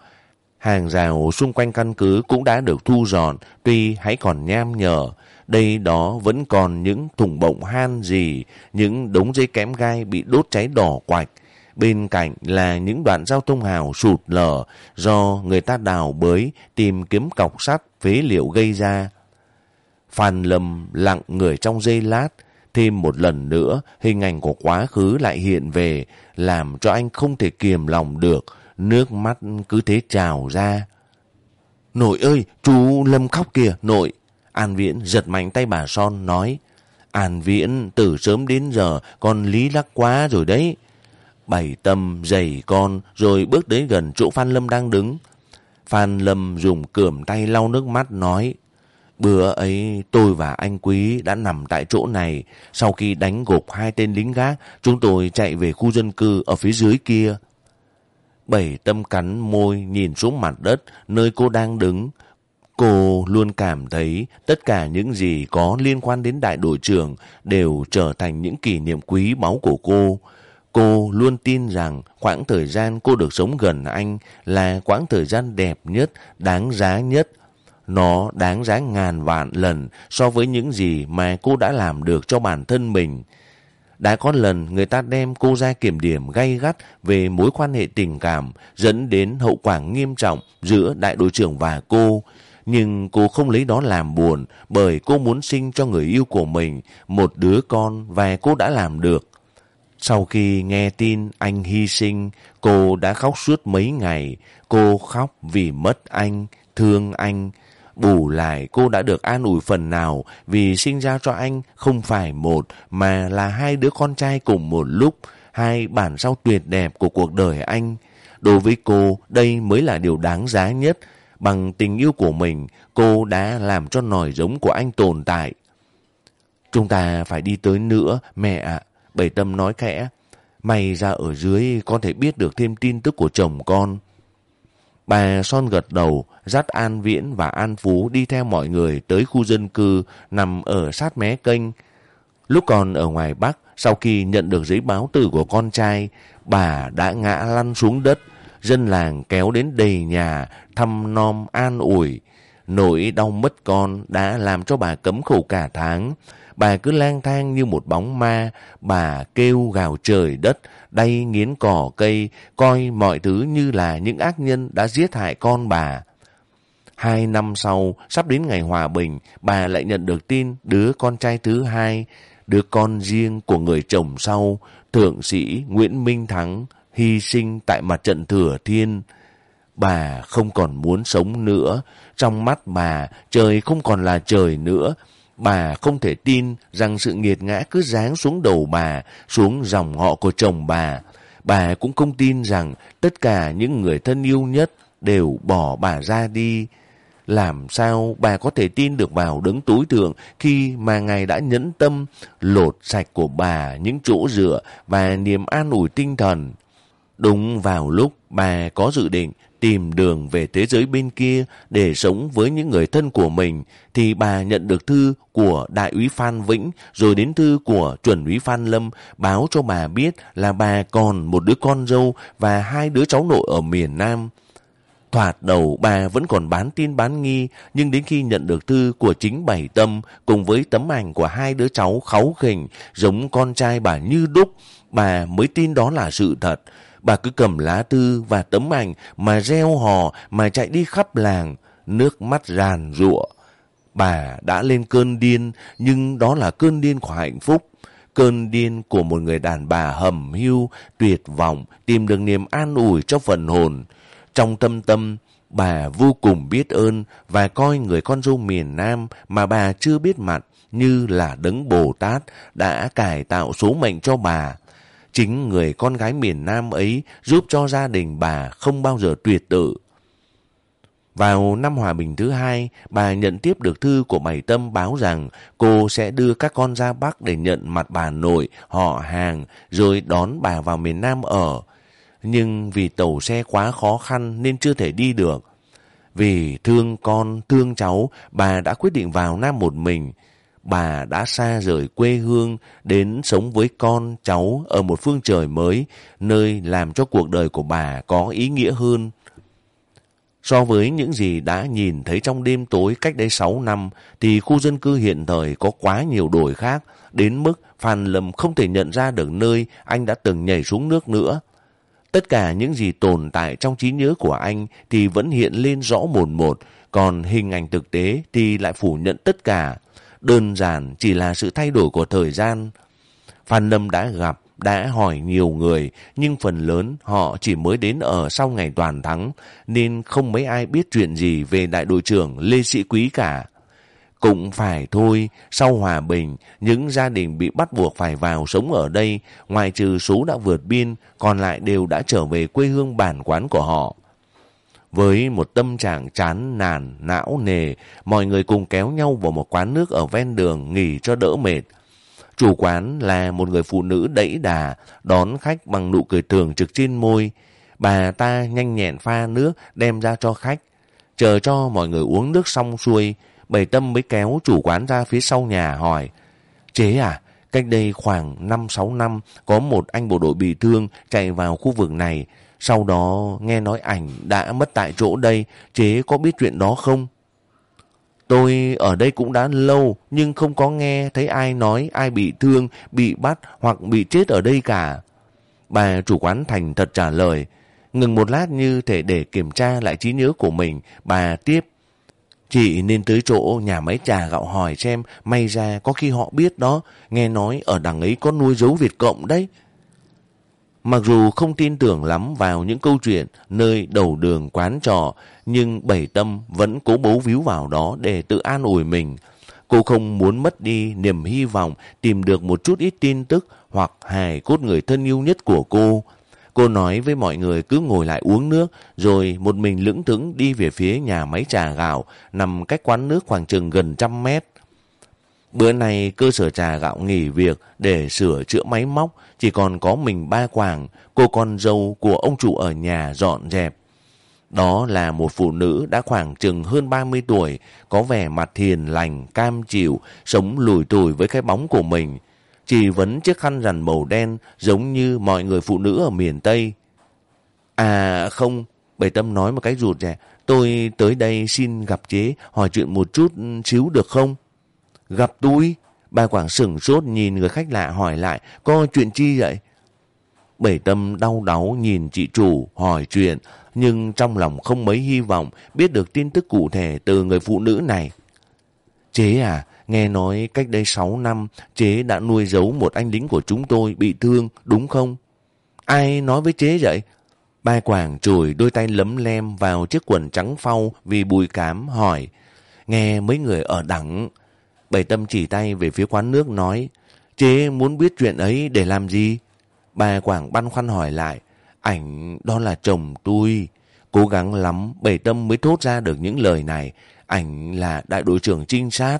Hàng rào xung quanh căn cứ cũng đã được thu dọn, tuy hãy còn nham nhở. Đây đó vẫn còn những thùng bộng han gì, những đống dây kém gai bị đốt cháy đỏ quạch. Bên cạnh là những đoạn giao thông hào sụt lở do người ta đào bới tìm kiếm cọc sắt phế liệu gây ra. Phan Lâm lặng người trong giây lát, thêm một lần nữa hình ảnh của quá khứ lại hiện về, làm cho anh không thể kiềm lòng được nước mắt cứ thế trào ra. Nội ơi, chú Lâm khóc kìa, nội. An Viễn giật mạnh tay bà Son nói. An Viễn từ sớm đến giờ con lý lắc quá rồi đấy. Bảy tâm giày con rồi bước đến gần chỗ Phan Lâm đang đứng. Phan Lâm dùng cườm tay lau nước mắt nói. Bữa ấy tôi và anh Quý đã nằm tại chỗ này. Sau khi đánh gục hai tên lính gác, chúng tôi chạy về khu dân cư ở phía dưới kia. Bảy tâm cắn môi nhìn xuống mặt đất nơi cô đang đứng. Cô luôn cảm thấy tất cả những gì có liên quan đến đại đội trưởng đều trở thành những kỷ niệm quý báu của cô. Cô luôn tin rằng khoảng thời gian cô được sống gần anh là quãng thời gian đẹp nhất, đáng giá nhất. Nó đáng giá ngàn vạn lần so với những gì mà cô đã làm được cho bản thân mình. Đã có lần người ta đem cô ra kiểm điểm gay gắt về mối quan hệ tình cảm dẫn đến hậu quả nghiêm trọng giữa đại đội trưởng và cô. Nhưng cô không lấy đó làm buồn bởi cô muốn sinh cho người yêu của mình một đứa con và cô đã làm được. Sau khi nghe tin anh hy sinh, cô đã khóc suốt mấy ngày. Cô khóc vì mất anh, thương anh. Bù lại cô đã được an ủi phần nào vì sinh ra cho anh không phải một mà là hai đứa con trai cùng một lúc, hai bản sao tuyệt đẹp của cuộc đời anh. Đối với cô, đây mới là điều đáng giá nhất. Bằng tình yêu của mình, cô đã làm cho nòi giống của anh tồn tại. Chúng ta phải đi tới nữa, mẹ ạ. Bảy Tâm nói khẽ. May ra ở dưới con thể biết được thêm tin tức của chồng con. Bà Son gật đầu, dắt An Viễn và An Phú đi theo mọi người tới khu dân cư nằm ở sát mé kênh. Lúc còn ở ngoài Bắc, sau khi nhận được giấy báo tử của con trai, bà đã ngã lăn xuống đất. Dân làng kéo đến đầy nhà, thăm nom an ủi. Nỗi đau mất con đã làm cho bà cấm khẩu cả tháng. Bà cứ lang thang như một bóng ma, bà kêu gào trời đất, đay nghiến cỏ cây, coi mọi thứ như là những ác nhân đã giết hại con bà. Hai năm sau, sắp đến ngày hòa bình, bà lại nhận được tin đứa con trai thứ hai, đứa con riêng của người chồng sau, thượng sĩ Nguyễn Minh Thắng, hy sinh tại mặt trận Thừa Thiên. Bà không còn muốn sống nữa, trong mắt bà trời không còn là trời nữa, Bà không thể tin rằng sự nghiệt ngã cứ giáng xuống đầu bà, xuống dòng họ của chồng bà. Bà cũng không tin rằng tất cả những người thân yêu nhất đều bỏ bà ra đi. Làm sao bà có thể tin được vào đấng tối thượng khi mà Ngài đã nhẫn tâm lột sạch của bà những chỗ dựa và niềm an ủi tinh thần. Đúng vào lúc bà có dự định tìm đường về thế giới bên kia để sống với những người thân của mình, thì bà nhận được thư của đại úy Phan Vĩnh, rồi đến thư của chuẩn úy Phan Lâm, báo cho bà biết là bà còn một đứa con dâu và hai đứa cháu nội ở miền Nam. Thoạt đầu bà vẫn còn bán tin bán nghi, nhưng đến khi nhận được thư của chính Bảy Tâm cùng với tấm ảnh của hai đứa cháu kháu khỉnh giống con trai bà như đúc, bà mới tin đó là sự thật. Bà cứ cầm lá thư và tấm ảnh mà reo hò mà chạy đi khắp làng, nước mắt ràn rụa. Bà đã lên cơn điên, nhưng đó là cơn điên của hạnh phúc. Cơn điên của một người đàn bà hầm hưu, tuyệt vọng, tìm được niềm an ủi cho phần hồn. Trong tâm tâm, bà vô cùng biết ơn và coi người con dâu miền Nam mà bà chưa biết mặt như là đấng Bồ Tát đã cải tạo số mệnh cho bà. Chính người con gái miền Nam ấy giúp cho gia đình bà không bao giờ tuyệt tự. Vào năm hòa bình thứ hai, bà nhận tiếp được thư của Bảy Tâm báo rằng cô sẽ đưa các con ra Bắc để nhận mặt bà nội, họ hàng, rồi đón bà vào miền Nam ở. Nhưng vì tàu xe quá khó khăn nên chưa thể đi được. Vì thương con, thương cháu, bà đã quyết định vào Nam một mình bà đã xa rời quê hương đến sống với con cháu ở một phương trời mới, nơi làm cho cuộc đời của bà có ý nghĩa hơn. So với những gì đã nhìn thấy trong đêm tối cách đây 6 năm, thì khu dân cư hiện thời có quá nhiều đổi khác, đến mức Phan Lâm không thể nhận ra được nơi anh đã từng nhảy xuống nước nữa. Tất cả những gì tồn tại trong trí nhớ của anh thì vẫn hiện lên rõ mồn một, còn hình ảnh thực tế thì lại phủ nhận tất cả đơn giản chỉ là sự thay đổi của thời gian. Phan Lâm đã gặp, đã hỏi nhiều người, nhưng phần lớn họ chỉ mới đến ở sau ngày toàn thắng, nên không mấy ai biết chuyện gì về đại đội trưởng Lê Sĩ Quý cả. Cũng phải thôi, sau hòa bình, những gia đình bị bắt buộc phải vào sống ở đây, ngoài trừ số đã vượt biên, còn lại đều đã trở về quê hương bản quán của họ. Với một tâm trạng chán nản, não nề, mọi người cùng kéo nhau vào một quán nước ở ven đường nghỉ cho đỡ mệt. Chủ quán là một người phụ nữ đẩy đà, đón khách bằng nụ cười thường trực trên môi. Bà ta nhanh nhẹn pha nước đem ra cho khách. Chờ cho mọi người uống nước xong xuôi, bầy tâm mới kéo chủ quán ra phía sau nhà hỏi. Chế à, cách đây khoảng 5-6 năm có một anh bộ đội bị thương chạy vào khu vực này. Sau đó nghe nói ảnh đã mất tại chỗ đây, chế có biết chuyện đó không? Tôi ở đây cũng đã lâu nhưng không có nghe thấy ai nói ai bị thương, bị bắt hoặc bị chết ở đây cả. Bà chủ quán thành thật trả lời. Ngừng một lát như thể để kiểm tra lại trí nhớ của mình, bà tiếp. Chị nên tới chỗ nhà máy trà gạo hỏi xem may ra có khi họ biết đó, nghe nói ở đằng ấy có nuôi dấu Việt Cộng đấy. Mặc dù không tin tưởng lắm vào những câu chuyện nơi đầu đường quán trò, nhưng Bảy Tâm vẫn cố bấu víu vào đó để tự an ủi mình. Cô không muốn mất đi niềm hy vọng tìm được một chút ít tin tức hoặc hài cốt người thân yêu nhất của cô. Cô nói với mọi người cứ ngồi lại uống nước, rồi một mình lững thững đi về phía nhà máy trà gạo, nằm cách quán nước khoảng chừng gần trăm mét. Bữa nay cơ sở trà gạo nghỉ việc để sửa chữa máy móc, chỉ còn có mình ba quảng, cô con dâu của ông chủ ở nhà dọn dẹp. Đó là một phụ nữ đã khoảng chừng hơn 30 tuổi, có vẻ mặt hiền lành, cam chịu, sống lùi tùi với cái bóng của mình. Chỉ vấn chiếc khăn rằn màu đen giống như mọi người phụ nữ ở miền Tây. À không, Bảy Tâm nói một cái rụt rè, tôi tới đây xin gặp chế, hỏi chuyện một chút xíu được không? Gặp tôi? Bà Quảng sửng sốt nhìn người khách lạ hỏi lại, có chuyện chi vậy? Bảy Tâm đau đáu nhìn chị chủ hỏi chuyện, nhưng trong lòng không mấy hy vọng biết được tin tức cụ thể từ người phụ nữ này. Chế à, nghe nói cách đây 6 năm, chế đã nuôi giấu một anh lính của chúng tôi bị thương, đúng không? Ai nói với chế vậy? Ba Quảng chùi đôi tay lấm lem vào chiếc quần trắng phau vì bùi cám hỏi. Nghe mấy người ở đẳng. Bảy tâm chỉ tay về phía quán nước nói. Chế muốn biết chuyện ấy để làm gì? Bà Quảng băn khoăn hỏi lại. Ảnh đó là chồng tôi. Cố gắng lắm, bảy tâm mới thốt ra được những lời này. Ảnh là đại đội trưởng trinh sát.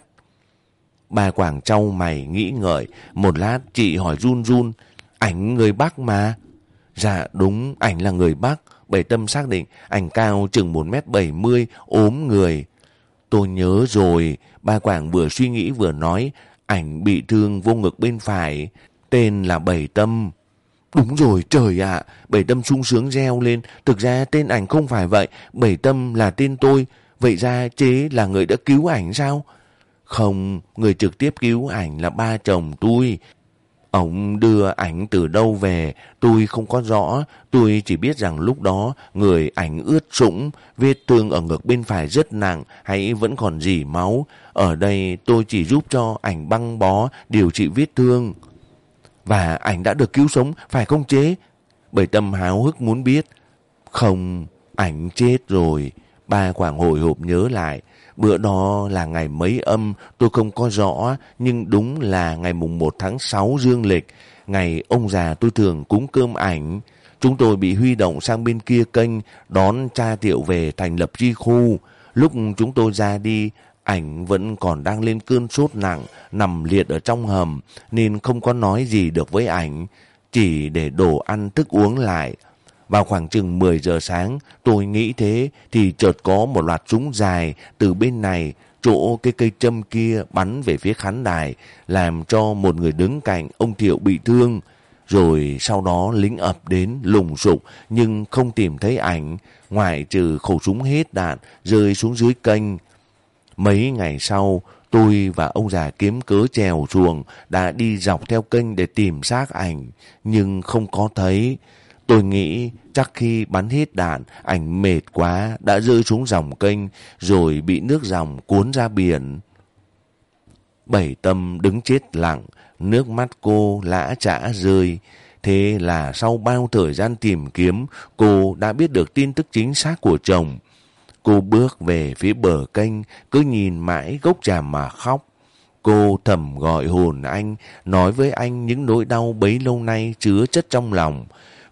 Bà Quảng trao mày nghĩ ngợi. Một lát chị hỏi run run. Ảnh người Bắc mà. Dạ đúng, ảnh là người Bắc. Bảy tâm xác định ảnh cao chừng 1m70, ốm người. Tôi nhớ rồi, ba Quảng vừa suy nghĩ vừa nói, ảnh bị thương vô ngực bên phải, tên là Bảy Tâm. Đúng rồi, trời ạ, Bảy Tâm sung sướng reo lên, thực ra tên ảnh không phải vậy, Bảy Tâm là tên tôi, vậy ra chế là người đã cứu ảnh sao? Không, người trực tiếp cứu ảnh là ba chồng tôi, Ông đưa ảnh từ đâu về, tôi không có rõ, tôi chỉ biết rằng lúc đó người ảnh ướt sũng, vết thương ở ngực bên phải rất nặng, hay vẫn còn dỉ máu. Ở đây tôi chỉ giúp cho ảnh băng bó, điều trị vết thương. Và ảnh đã được cứu sống, phải không chế? Bởi tâm háo hức muốn biết. Không, ảnh chết rồi. Ba khoảng hồi hộp nhớ lại. Bữa đó là ngày mấy âm, tôi không có rõ, nhưng đúng là ngày mùng 1 tháng 6 dương lịch. Ngày ông già tôi thường cúng cơm ảnh. Chúng tôi bị huy động sang bên kia kênh, đón cha tiệu về thành lập chi khu. Lúc chúng tôi ra đi, ảnh vẫn còn đang lên cơn sốt nặng, nằm liệt ở trong hầm, nên không có nói gì được với ảnh. Chỉ để đồ ăn thức uống lại. Vào khoảng chừng 10 giờ sáng, tôi nghĩ thế thì chợt có một loạt súng dài từ bên này, chỗ cái cây châm kia bắn về phía khán đài, làm cho một người đứng cạnh ông Thiệu bị thương. Rồi sau đó lính ập đến lùng sục nhưng không tìm thấy ảnh, ngoại trừ khẩu súng hết đạn rơi xuống dưới kênh. Mấy ngày sau, tôi và ông già kiếm cớ trèo chuồng đã đi dọc theo kênh để tìm xác ảnh, nhưng không có thấy. Tôi nghĩ chắc khi bắn hết đạn, ảnh mệt quá, đã rơi xuống dòng kênh, rồi bị nước dòng cuốn ra biển. Bảy tâm đứng chết lặng, nước mắt cô lã chả rơi. Thế là sau bao thời gian tìm kiếm, cô đã biết được tin tức chính xác của chồng. Cô bước về phía bờ kênh, cứ nhìn mãi gốc trà mà khóc. Cô thầm gọi hồn anh, nói với anh những nỗi đau bấy lâu nay chứa chất trong lòng.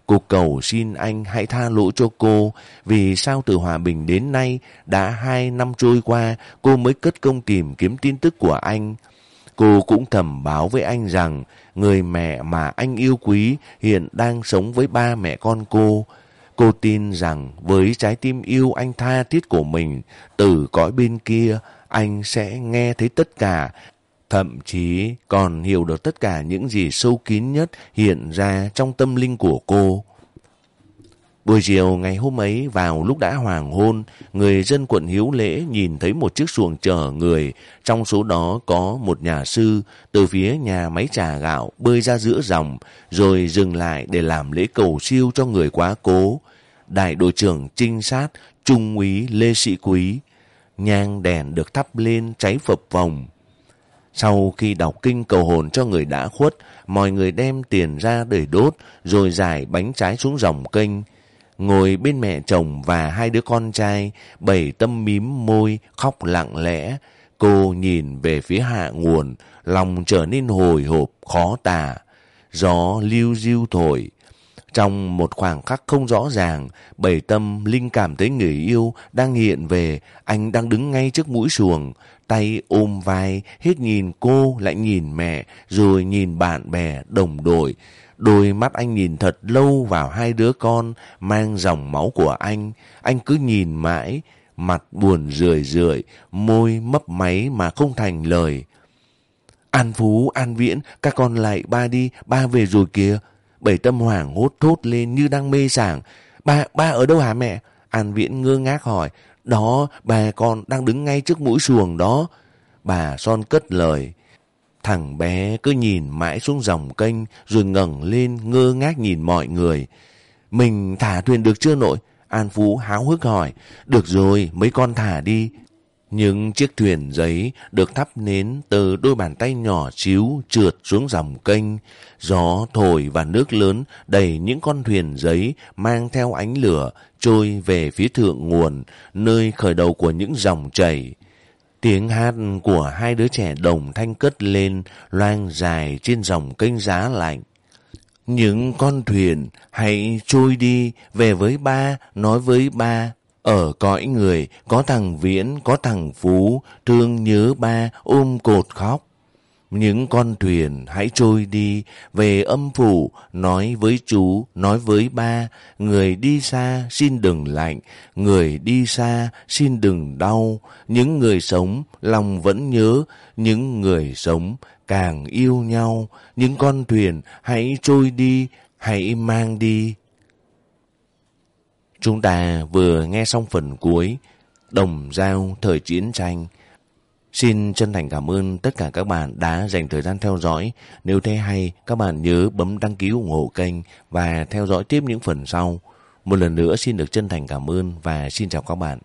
Cô cầu xin anh hãy tha lỗi cho cô, vì sao từ Hòa Bình đến nay đã hai năm trôi qua cô mới cất công tìm kiếm tin tức của anh. Cô cũng thầm báo với anh rằng người mẹ mà anh yêu quý hiện đang sống với ba mẹ con cô. Cô tin rằng với trái tim yêu anh tha thiết của mình, từ cõi bên kia, anh sẽ nghe thấy tất cả thậm chí còn hiểu được tất cả những gì sâu kín nhất hiện ra trong tâm linh của cô. Buổi chiều ngày hôm ấy vào lúc đã hoàng hôn, người dân quận Hiếu Lễ nhìn thấy một chiếc xuồng chở người, trong số đó có một nhà sư từ phía nhà máy trà gạo bơi ra giữa dòng, rồi dừng lại để làm lễ cầu siêu cho người quá cố. Đại đội trưởng trinh sát Trung úy Lê Sĩ Quý, nhang đèn được thắp lên cháy phập vòng. Sau khi đọc kinh cầu hồn cho người đã khuất, mọi người đem tiền ra để đốt, rồi giải bánh trái xuống dòng kênh. Ngồi bên mẹ chồng và hai đứa con trai, bảy tâm mím môi, khóc lặng lẽ. Cô nhìn về phía hạ nguồn, lòng trở nên hồi hộp, khó tả. Gió lưu diêu thổi. Trong một khoảng khắc không rõ ràng, bảy tâm linh cảm thấy người yêu đang hiện về, anh đang đứng ngay trước mũi xuồng, tay ôm vai, hết nhìn cô lại nhìn mẹ, rồi nhìn bạn bè, đồng đội. Đôi mắt anh nhìn thật lâu vào hai đứa con mang dòng máu của anh. Anh cứ nhìn mãi, mặt buồn rười rượi, môi mấp máy mà không thành lời. An Phú, An Viễn, các con lại ba đi, ba về rồi kìa. Bảy tâm hoảng hốt thốt lên như đang mê sảng. Ba, ba ở đâu hả mẹ? An Viễn ngơ ngác hỏi. Đó, bà con đang đứng ngay trước mũi xuồng đó. Bà Son cất lời. Thằng bé cứ nhìn mãi xuống dòng kênh rồi ngẩng lên ngơ ngác nhìn mọi người. Mình thả thuyền được chưa nội? An Phú háo hức hỏi. Được rồi, mấy con thả đi. Những chiếc thuyền giấy được thắp nến từ đôi bàn tay nhỏ xíu trượt xuống dòng kênh. Gió thổi và nước lớn đầy những con thuyền giấy mang theo ánh lửa trôi về phía thượng nguồn, nơi khởi đầu của những dòng chảy. Tiếng hát của hai đứa trẻ đồng thanh cất lên, loang dài trên dòng kênh giá lạnh. Những con thuyền hãy trôi đi về với ba, nói với ba. Ở cõi người có thằng Viễn, có thằng Phú, thương nhớ ba, ôm cột khóc. Những con thuyền hãy trôi đi về âm phủ, nói với chú, nói với ba, người đi xa xin đừng lạnh, người đi xa xin đừng đau, những người sống lòng vẫn nhớ, những người sống càng yêu nhau, những con thuyền hãy trôi đi, hãy mang đi. Chúng ta vừa nghe xong phần cuối, Đồng Giao Thời Chiến Tranh, Xin chân thành cảm ơn tất cả các bạn đã dành thời gian theo dõi. Nếu thấy hay, các bạn nhớ bấm đăng ký ủng hộ kênh và theo dõi tiếp những phần sau. Một lần nữa xin được chân thành cảm ơn và xin chào các bạn.